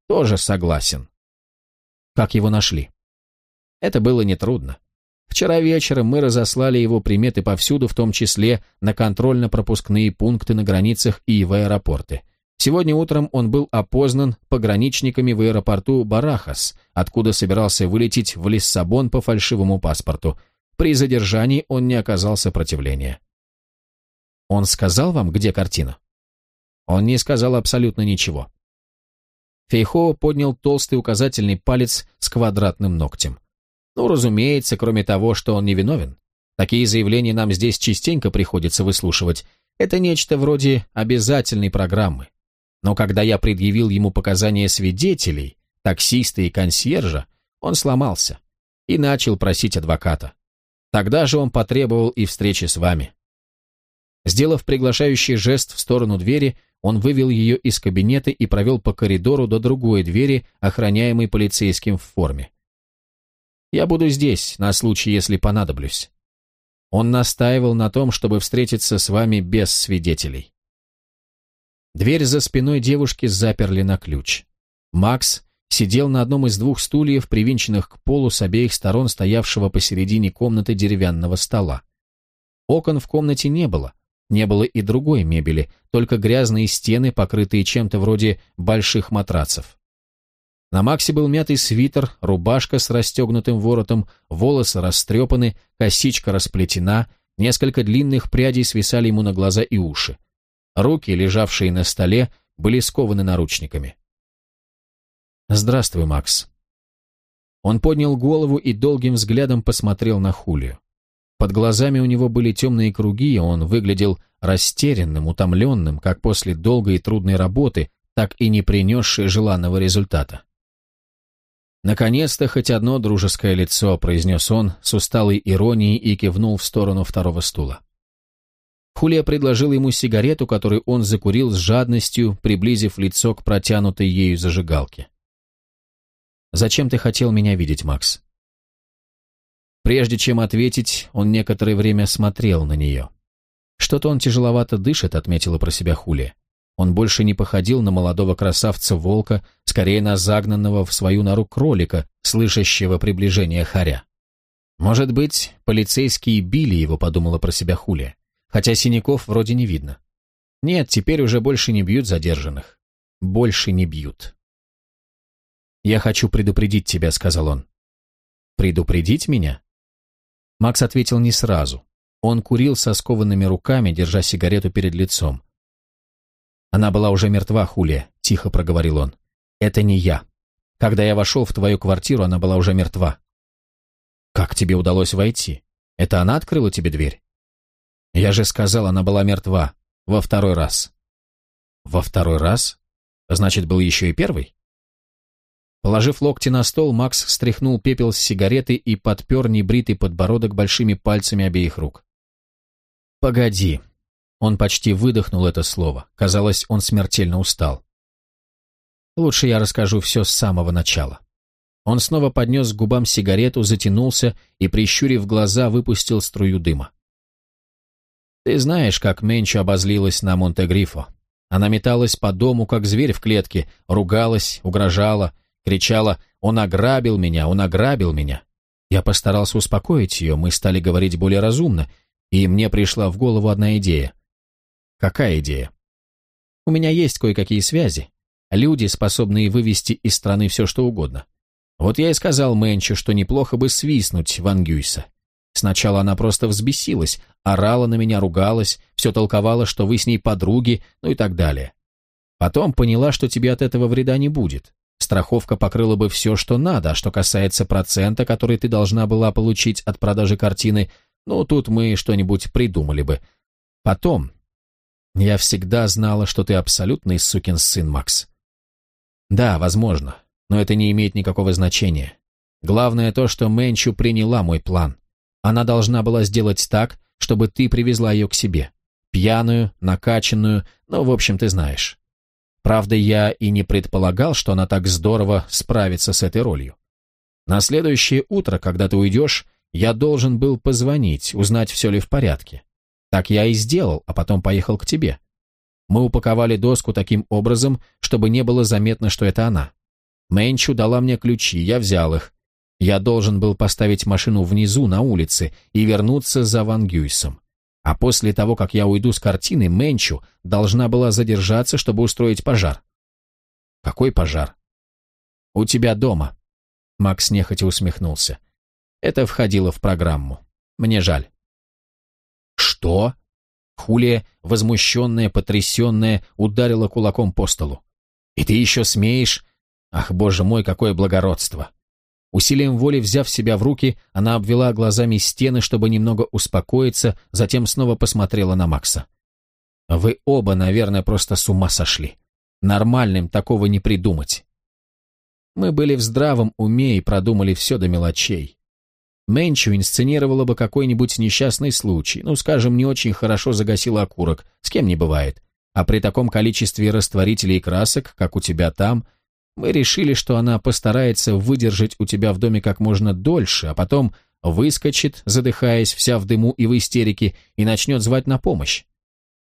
A: тоже согласен. Как его нашли? Это было нетрудно. Вчера вечером мы разослали его приметы повсюду, в том числе на контрольно-пропускные пункты на границах и в аэропорты. Сегодня утром он был опознан пограничниками в аэропорту Барахас, откуда собирался вылететь в Лиссабон по фальшивому паспорту. При задержании он не оказал сопротивления. Он сказал вам, где картина? Он не сказал абсолютно ничего. Фейхо поднял толстый указательный палец с квадратным ногтем. Ну, разумеется, кроме того, что он невиновен. Такие заявления нам здесь частенько приходится выслушивать. Это нечто вроде обязательной программы. Но когда я предъявил ему показания свидетелей, таксиста и консьержа, он сломался и начал просить адвоката. Тогда же он потребовал и встречи с вами. Сделав приглашающий жест в сторону двери, он вывел ее из кабинета и провел по коридору до другой двери, охраняемой полицейским в форме. «Я буду здесь, на случай, если понадоблюсь». Он настаивал на том, чтобы встретиться с вами без свидетелей. Дверь за спиной девушки заперли на ключ. Макс сидел на одном из двух стульев, привинченных к полу с обеих сторон стоявшего посередине комнаты деревянного стола. Окон в комнате не было, не было и другой мебели, только грязные стены, покрытые чем-то вроде больших матрацев. На Максе был мятый свитер, рубашка с расстегнутым воротом, волосы растрепаны, косичка расплетена, несколько длинных прядей свисали ему на глаза и уши. Руки, лежавшие на столе, были скованы наручниками. «Здравствуй, Макс». Он поднял голову и долгим взглядом посмотрел на Хулию. Под глазами у него были темные круги, и он выглядел растерянным, утомленным, как после долгой и трудной работы, так и не принесшей желанного результата. «Наконец-то хоть одно дружеское лицо», — произнес он с усталой иронией и кивнул в сторону второго стула. Хулия предложил ему сигарету, которую он закурил с жадностью, приблизив лицо к протянутой ею зажигалке. «Зачем ты хотел меня видеть, Макс?» Прежде чем ответить, он некоторое время смотрел на нее. «Что-то он тяжеловато дышит», — отметила про себя Хулия. Он больше не походил на молодого красавца-волка, скорее на загнанного в свою нору кролика, слышащего приближение харя. «Может быть, полицейские били его», — подумала про себя Хулия хотя синяков вроде не видно. Нет, теперь уже больше не бьют задержанных. Больше не бьют. «Я хочу предупредить тебя», — сказал он. «Предупредить меня?» Макс ответил не сразу. Он курил со скованными руками, держа сигарету перед лицом. «Она была уже мертва, Хулия», — тихо проговорил он. «Это не я. Когда я вошел в твою квартиру, она была уже мертва». «Как тебе удалось войти? Это она открыла тебе дверь?» Я же сказал, она была мертва. Во второй раз. Во второй раз? Значит, был еще и первый? Положив локти на стол, Макс стряхнул пепел с сигареты и подпер небритый подбородок большими пальцами обеих рук. «Погоди». Он почти выдохнул это слово. Казалось, он смертельно устал. «Лучше я расскажу все с самого начала». Он снова поднес к губам сигарету, затянулся и, прищурив глаза, выпустил струю дыма. Ты знаешь, как Менчо обозлилась на Монтегрифо. Она металась по дому, как зверь в клетке, ругалась, угрожала, кричала «Он ограбил меня! Он ограбил меня!» Я постарался успокоить ее, мы стали говорить более разумно, и мне пришла в голову одна идея. Какая идея? У меня есть кое-какие связи. Люди, способные вывести из страны все, что угодно. Вот я и сказал Мэнчу, что неплохо бы свистнуть Ван Гюйса. Сначала она просто взбесилась, орала на меня, ругалась, все толковала, что вы с ней подруги, ну и так далее. Потом поняла, что тебе от этого вреда не будет. Страховка покрыла бы все, что надо, а что касается процента, который ты должна была получить от продажи картины, ну, тут мы что-нибудь придумали бы. Потом. Я всегда знала, что ты абсолютный сукин сын, Макс. Да, возможно, но это не имеет никакого значения. Главное то, что Мэнчу приняла мой план. Она должна была сделать так, чтобы ты привезла ее к себе. Пьяную, накачанную, ну, в общем, ты знаешь. Правда, я и не предполагал, что она так здорово справится с этой ролью. На следующее утро, когда ты уйдешь, я должен был позвонить, узнать, все ли в порядке. Так я и сделал, а потом поехал к тебе. Мы упаковали доску таким образом, чтобы не было заметно, что это она. Мэнчу дала мне ключи, я взял их. Я должен был поставить машину внизу, на улице, и вернуться за Ван Гюйсом. А после того, как я уйду с картины, Мэнчу должна была задержаться, чтобы устроить пожар. Какой пожар? У тебя дома. Макс нехотя усмехнулся. Это входило в программу. Мне жаль. Что? Хулия, возмущенная, потрясенная, ударила кулаком по столу. «И ты еще смеешь? Ах, боже мой, какое благородство!» Усилием воли взяв себя в руки, она обвела глазами стены, чтобы немного успокоиться, затем снова посмотрела на Макса. «Вы оба, наверное, просто с ума сошли. Нормальным такого не придумать». Мы были в здравом уме и продумали все до мелочей. Мэнчу инсценировала бы какой-нибудь несчастный случай, ну, скажем, не очень хорошо загасила окурок, с кем не бывает. А при таком количестве растворителей и красок, как у тебя там, мы решили, что она постарается выдержать у тебя в доме как можно дольше, а потом выскочит, задыхаясь вся в дыму и в истерике, и начнет звать на помощь.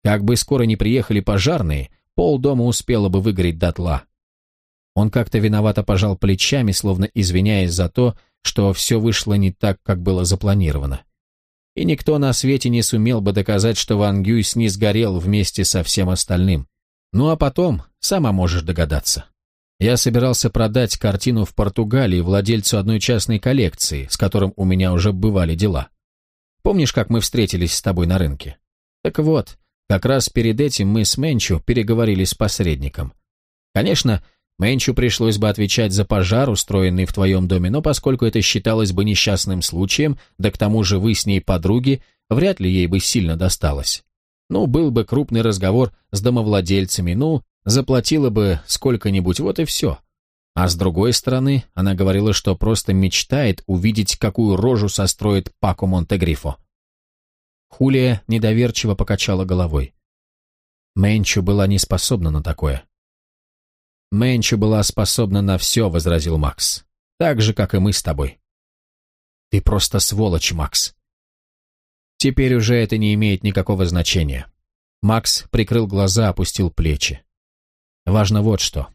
A: Как бы скоро не приехали пожарные, пол дома успела бы выгореть дотла. Он как-то виновато пожал плечами, словно извиняясь за то, что все вышло не так, как было запланировано. И никто на свете не сумел бы доказать, что Ван Гюйс не сгорел вместе со всем остальным. Ну а потом, сама можешь догадаться. Я собирался продать картину в Португалии владельцу одной частной коллекции, с которым у меня уже бывали дела. Помнишь, как мы встретились с тобой на рынке? Так вот, как раз перед этим мы с Менчу переговорили с посредником. Конечно, Менчу пришлось бы отвечать за пожар, устроенный в твоем доме, но поскольку это считалось бы несчастным случаем, да к тому же вы с ней подруги, вряд ли ей бы сильно досталось. Ну, был бы крупный разговор с домовладельцами, ну, заплатила бы сколько-нибудь, вот и все. А с другой стороны, она говорила, что просто мечтает увидеть, какую рожу состроит Пако Монтегрифо. Хулия недоверчиво покачала головой. Менчу была не способна на такое. Менчу была способна на все, возразил Макс. Так же, как и мы с тобой. Ты просто сволочь, Макс. Теперь уже это не имеет никакого значения. Макс прикрыл глаза, опустил плечи. Важно вот что.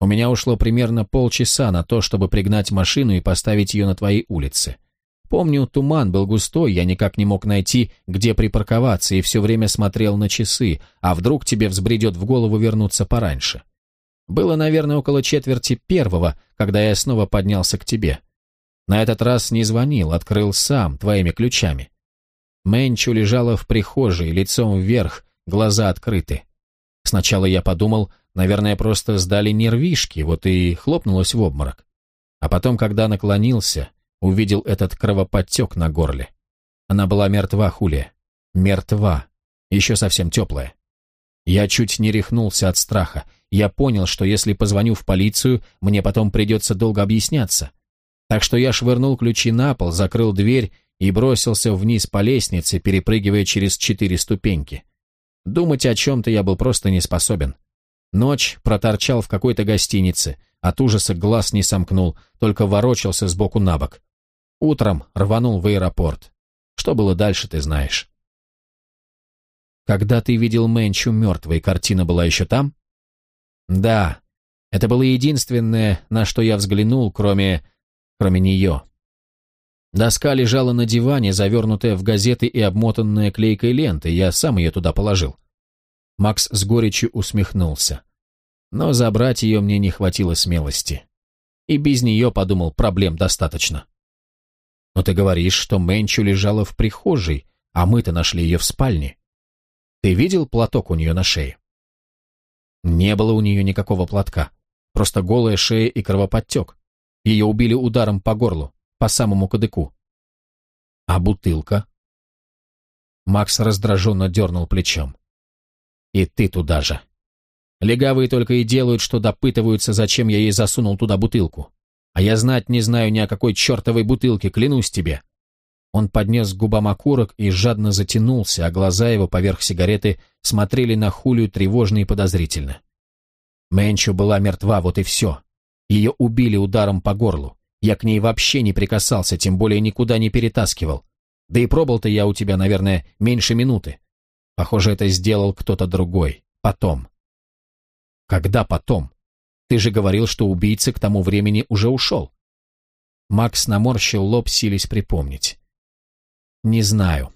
A: У меня ушло примерно полчаса на то, чтобы пригнать машину и поставить ее на твоей улице. Помню, туман был густой, я никак не мог найти, где припарковаться, и все время смотрел на часы, а вдруг тебе взбредет в голову вернуться пораньше. Было, наверное, около четверти первого, когда я снова поднялся к тебе. На этот раз не звонил, открыл сам, твоими ключами. Мэнчу лежала в прихожей, лицом вверх, глаза открыты. Сначала я подумал, Наверное, просто сдали нервишки, вот и хлопнулась в обморок. А потом, когда наклонился, увидел этот кровоподтек на горле. Она была мертва, Хулия. Мертва. Еще совсем теплая. Я чуть не рехнулся от страха. Я понял, что если позвоню в полицию, мне потом придется долго объясняться. Так что я швырнул ключи на пол, закрыл дверь и бросился вниз по лестнице, перепрыгивая через четыре ступеньки. Думать о чем-то я был просто не способен. Ночь проторчал в какой-то гостинице, от ужаса глаз не сомкнул, только ворочался сбоку на бок. Утром рванул в аэропорт. Что было дальше, ты знаешь. Когда ты видел Мэнчу мертвой, картина была еще там? Да, это было единственное, на что я взглянул, кроме... кроме нее. Доска лежала на диване, завернутая в газеты и обмотанная клейкой лентой, я сам ее туда положил. Макс с горечью усмехнулся. Но забрать ее мне не хватило смелости. И без нее, подумал, проблем достаточно. Но ты говоришь, что Мэнчу лежала в прихожей, а мы-то нашли ее в спальне. Ты видел платок у нее на шее? Не было у нее никакого платка. Просто голая шея и кровоподтек. Ее убили ударом по горлу, по самому кадыку. А бутылка? Макс раздраженно дернул плечом. И ты туда же. Легавые только и делают, что допытываются, зачем я ей засунул туда бутылку. А я знать не знаю ни о какой чертовой бутылке, клянусь тебе. Он поднес к губам окурок и жадно затянулся, а глаза его поверх сигареты смотрели на Хулию тревожно и подозрительно. Мэнчо была мертва, вот и все. Ее убили ударом по горлу. Я к ней вообще не прикасался, тем более никуда не перетаскивал. Да и пробыл-то я у тебя, наверное, меньше минуты. Похоже, это сделал кто-то другой. Потом. Когда потом? Ты же говорил, что убийца к тому времени уже ушел. Макс наморщил лоб, сились припомнить. Не знаю.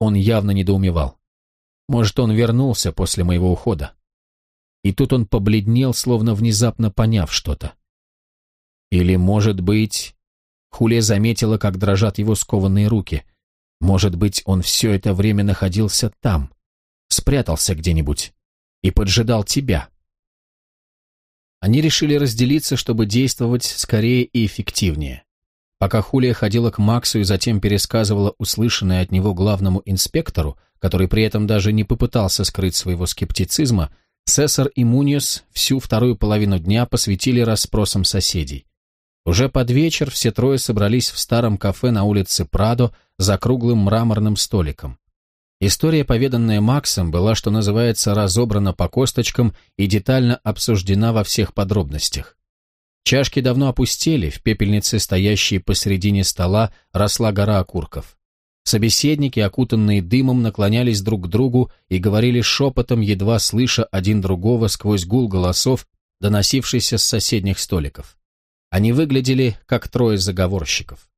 A: Он явно недоумевал. Может, он вернулся после моего ухода. И тут он побледнел, словно внезапно поняв что-то. Или, может быть... Хуле заметила, как дрожат его скованные руки. Может быть, он все это время находился там, спрятался где-нибудь и поджидал тебя. Они решили разделиться, чтобы действовать скорее и эффективнее. Пока Хулия ходила к Максу и затем пересказывала услышанное от него главному инспектору, который при этом даже не попытался скрыть своего скептицизма, Сесар и Муниос всю вторую половину дня посвятили расспросам соседей. Уже под вечер все трое собрались в старом кафе на улице Прадо за круглым мраморным столиком. История, поведанная Максом, была, что называется, разобрана по косточкам и детально обсуждена во всех подробностях. Чашки давно опустели, в пепельнице, стоящей посередине стола, росла гора окурков. Собеседники, окутанные дымом, наклонялись друг к другу и говорили шепотом, едва слыша один другого сквозь гул голосов, доносившийся с соседних столиков. Они выглядели, как трое заговорщиков.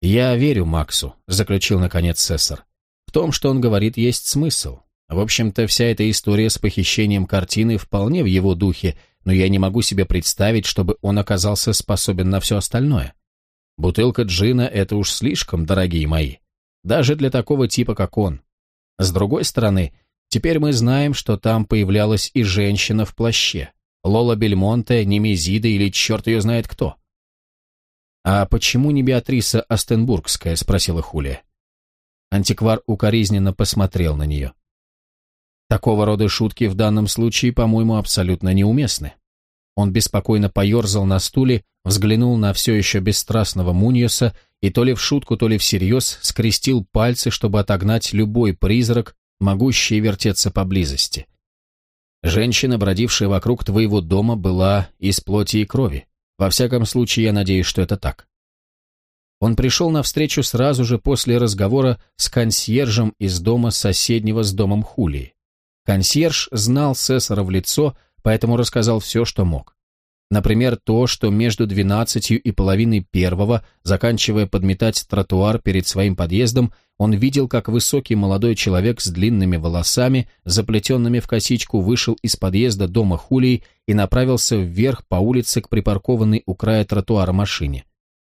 A: «Я верю Максу», — заключил наконец Сессор. «В том, что он говорит, есть смысл. В общем-то, вся эта история с похищением картины вполне в его духе, но я не могу себе представить, чтобы он оказался способен на все остальное. Бутылка джина — это уж слишком, дорогие мои. Даже для такого типа, как он. С другой стороны, теперь мы знаем, что там появлялась и женщина в плаще. Лола Бельмонте, Немезида или черт ее знает кто. «А почему не Беатриса Остенбургская?» — спросила Хулия. Антиквар укоризненно посмотрел на нее. Такого рода шутки в данном случае, по-моему, абсолютно неуместны. Он беспокойно поерзал на стуле, взглянул на все еще бесстрастного Муньоса и то ли в шутку, то ли всерьез скрестил пальцы, чтобы отогнать любой призрак, могущий вертеться поблизости. Женщина, бродившая вокруг твоего дома, была из плоти и крови. Во всяком случае, я надеюсь, что это так. Он пришел навстречу сразу же после разговора с консьержем из дома соседнего с домом Хулии. Консьерж знал Сесара в лицо, поэтому рассказал все, что мог. Например, то, что между двенадцатью и половиной первого, заканчивая подметать тротуар перед своим подъездом, он видел, как высокий молодой человек с длинными волосами, заплетенными в косичку, вышел из подъезда дома Хулии и направился вверх по улице к припаркованной у края тротуара машине.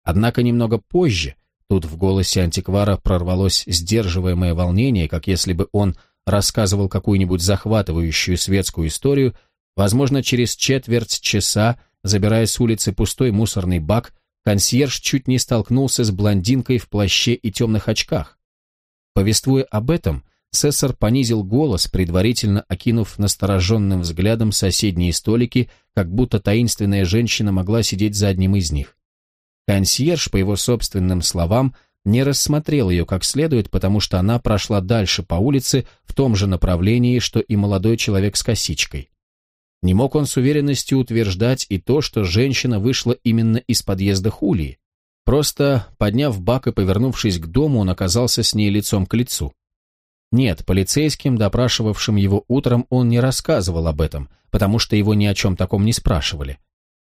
A: Однако немного позже, тут в голосе антиквара прорвалось сдерживаемое волнение, как если бы он рассказывал какую-нибудь захватывающую светскую историю, возможно, через четверть часа, забирая с улицы пустой мусорный бак, консьерж чуть не столкнулся с блондинкой в плаще и темных очках. Повествуя об этом, Сессор понизил голос, предварительно окинув настороженным взглядом соседние столики, как будто таинственная женщина могла сидеть за одним из них. Консьерж, по его собственным словам, не рассмотрел ее как следует, потому что она прошла дальше по улице в том же направлении, что и молодой человек с косичкой. Не мог он с уверенностью утверждать и то, что женщина вышла именно из подъезда Хулии. Просто, подняв бак и повернувшись к дому, он оказался с ней лицом к лицу. Нет, полицейским, допрашивавшим его утром, он не рассказывал об этом, потому что его ни о чем таком не спрашивали.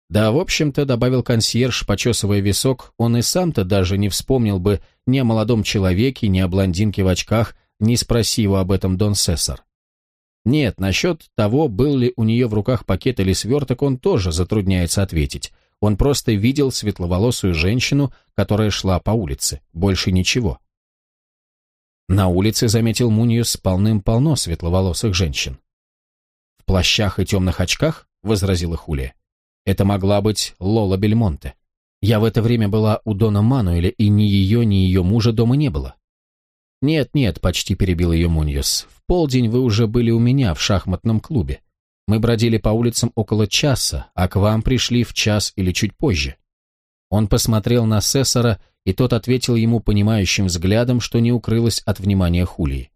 A: Да, в общем-то, добавил консьерж, почесывая висок, он и сам-то даже не вспомнил бы ни о молодом человеке, ни о блондинке в очках, не спроси его об этом Дон Сессор. Нет, насчет того, был ли у нее в руках пакет или сверток, он тоже затрудняется ответить. Он просто видел светловолосую женщину, которая шла по улице. Больше ничего. На улице, заметил Муниус, полным-полно светловолосых женщин. «В плащах и темных очках?» — возразила Хулия. «Это могла быть Лола Бельмонте. Я в это время была у Дона Мануэля, и ни ее, ни ее мужа дома не было». «Нет-нет», — почти перебил ее Муньос, — «в полдень вы уже были у меня в шахматном клубе. Мы бродили по улицам около часа, а к вам пришли в час или чуть позже». Он посмотрел на Сессора и тот ответил ему понимающим взглядом, что не укрылось от внимания Хулии.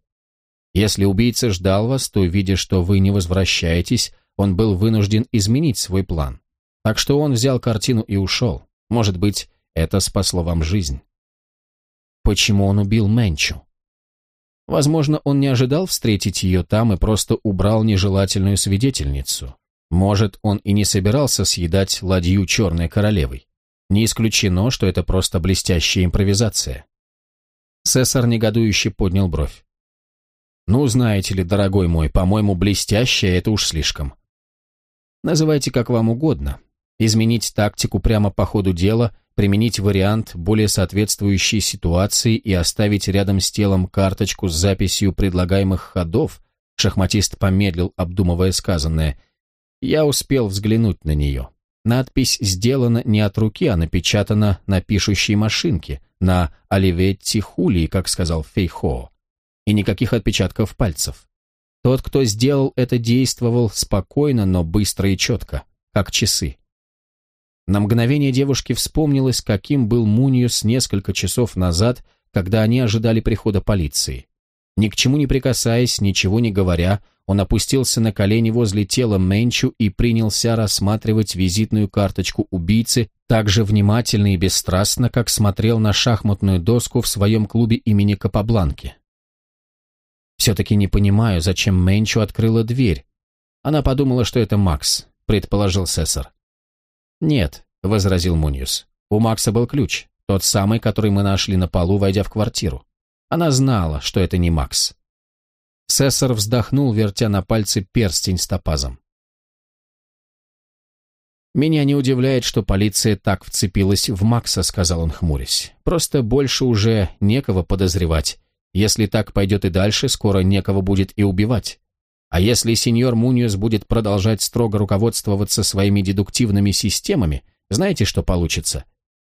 A: Если убийца ждал вас, то, видя, что вы не возвращаетесь, он был вынужден изменить свой план. Так что он взял картину и ушел. Может быть, это спасло вам жизнь. Почему он убил Менчу? Возможно, он не ожидал встретить ее там и просто убрал нежелательную свидетельницу. Может, он и не собирался съедать ладью черной королевой. Не исключено, что это просто блестящая импровизация. Сесар негодующе поднял бровь. «Ну, знаете ли, дорогой мой, по-моему, блестящая — это уж слишком. Называйте как вам угодно. Изменить тактику прямо по ходу дела, применить вариант, более соответствующий ситуации и оставить рядом с телом карточку с записью предлагаемых ходов, шахматист помедлил, обдумывая сказанное. Я успел взглянуть на нее. Надпись сделана не от руки, а напечатана на пишущей машинке, на Оливетти Хулии, как сказал Фейхо. И никаких отпечатков пальцев. Тот, кто сделал это, действовал спокойно, но быстро и четко, как часы. На мгновение девушке вспомнилось, каким был Муниус несколько часов назад, когда они ожидали прихода полиции. Ни к чему не прикасаясь, ничего не говоря, он опустился на колени возле тела Менчу и принялся рассматривать визитную карточку убийцы так же внимательно и бесстрастно, как смотрел на шахматную доску в своем клубе имени Капабланки. «Все-таки не понимаю, зачем Менчу открыла дверь. Она подумала, что это Макс», — предположил Сесар. «Нет», — возразил Муньюс. «У Макса был ключ, тот самый, который мы нашли на полу, войдя в квартиру. Она знала, что это не Макс. Сессор вздохнул, вертя на пальце перстень с топазом. «Меня не удивляет, что полиция так вцепилась в Макса», — сказал он, хмурясь. «Просто больше уже некого подозревать. Если так пойдет и дальше, скоро некого будет и убивать. А если сеньор Муниус будет продолжать строго руководствоваться своими дедуктивными системами, знаете, что получится?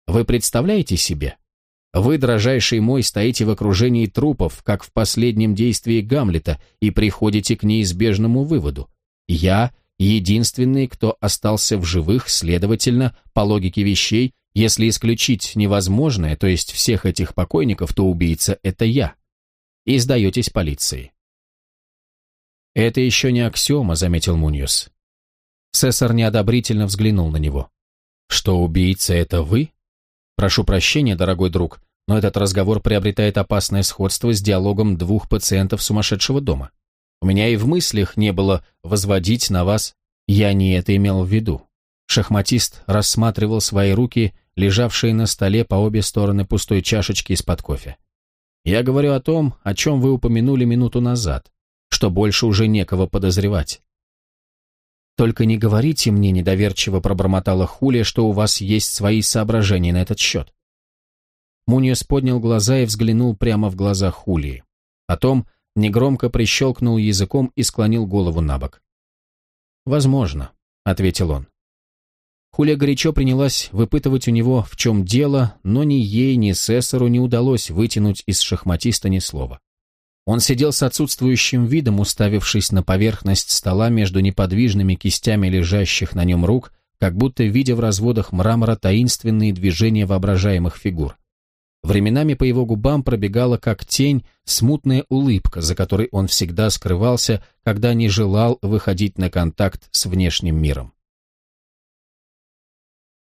A: Вы представляете себе? Вы, дрожайший мой, стоите в окружении трупов, как в последнем действии Гамлета, и приходите к неизбежному выводу. Я единственный, кто остался в живых, следовательно, по логике вещей, если исключить невозможное, то есть всех этих покойников, то убийца — это я. И сдаетесь полиции. «Это еще не аксиома», — заметил Муньюс. Сесар неодобрительно взглянул на него. «Что убийца — это вы?» Прошу прощения, дорогой друг, но этот разговор приобретает опасное сходство с диалогом двух пациентов сумасшедшего дома. У меня и в мыслях не было возводить на вас. Я не это имел в виду. Шахматист рассматривал свои руки, лежавшие на столе по обе стороны пустой чашечки из-под кофе. Я говорю о том, о чем вы упомянули минуту назад, что больше уже некого подозревать. «Только не говорите мне, недоверчиво пробормотала Хулия, что у вас есть свои соображения на этот счет». Муниос поднял глаза и взглянул прямо в глаза Хулии. Потом негромко прищелкнул языком и склонил голову на бок. «Возможно», — ответил он. Хулия горячо принялась выпытывать у него, в чем дело, но ни ей, ни Сессору не удалось вытянуть из шахматиста ни слова. Он сидел с отсутствующим видом, уставившись на поверхность стола между неподвижными кистями лежащих на нем рук, как будто видя в разводах мрамора таинственные движения воображаемых фигур. Временами по его губам пробегала как тень смутная улыбка, за которой он всегда скрывался, когда не желал выходить на контакт с внешним миром.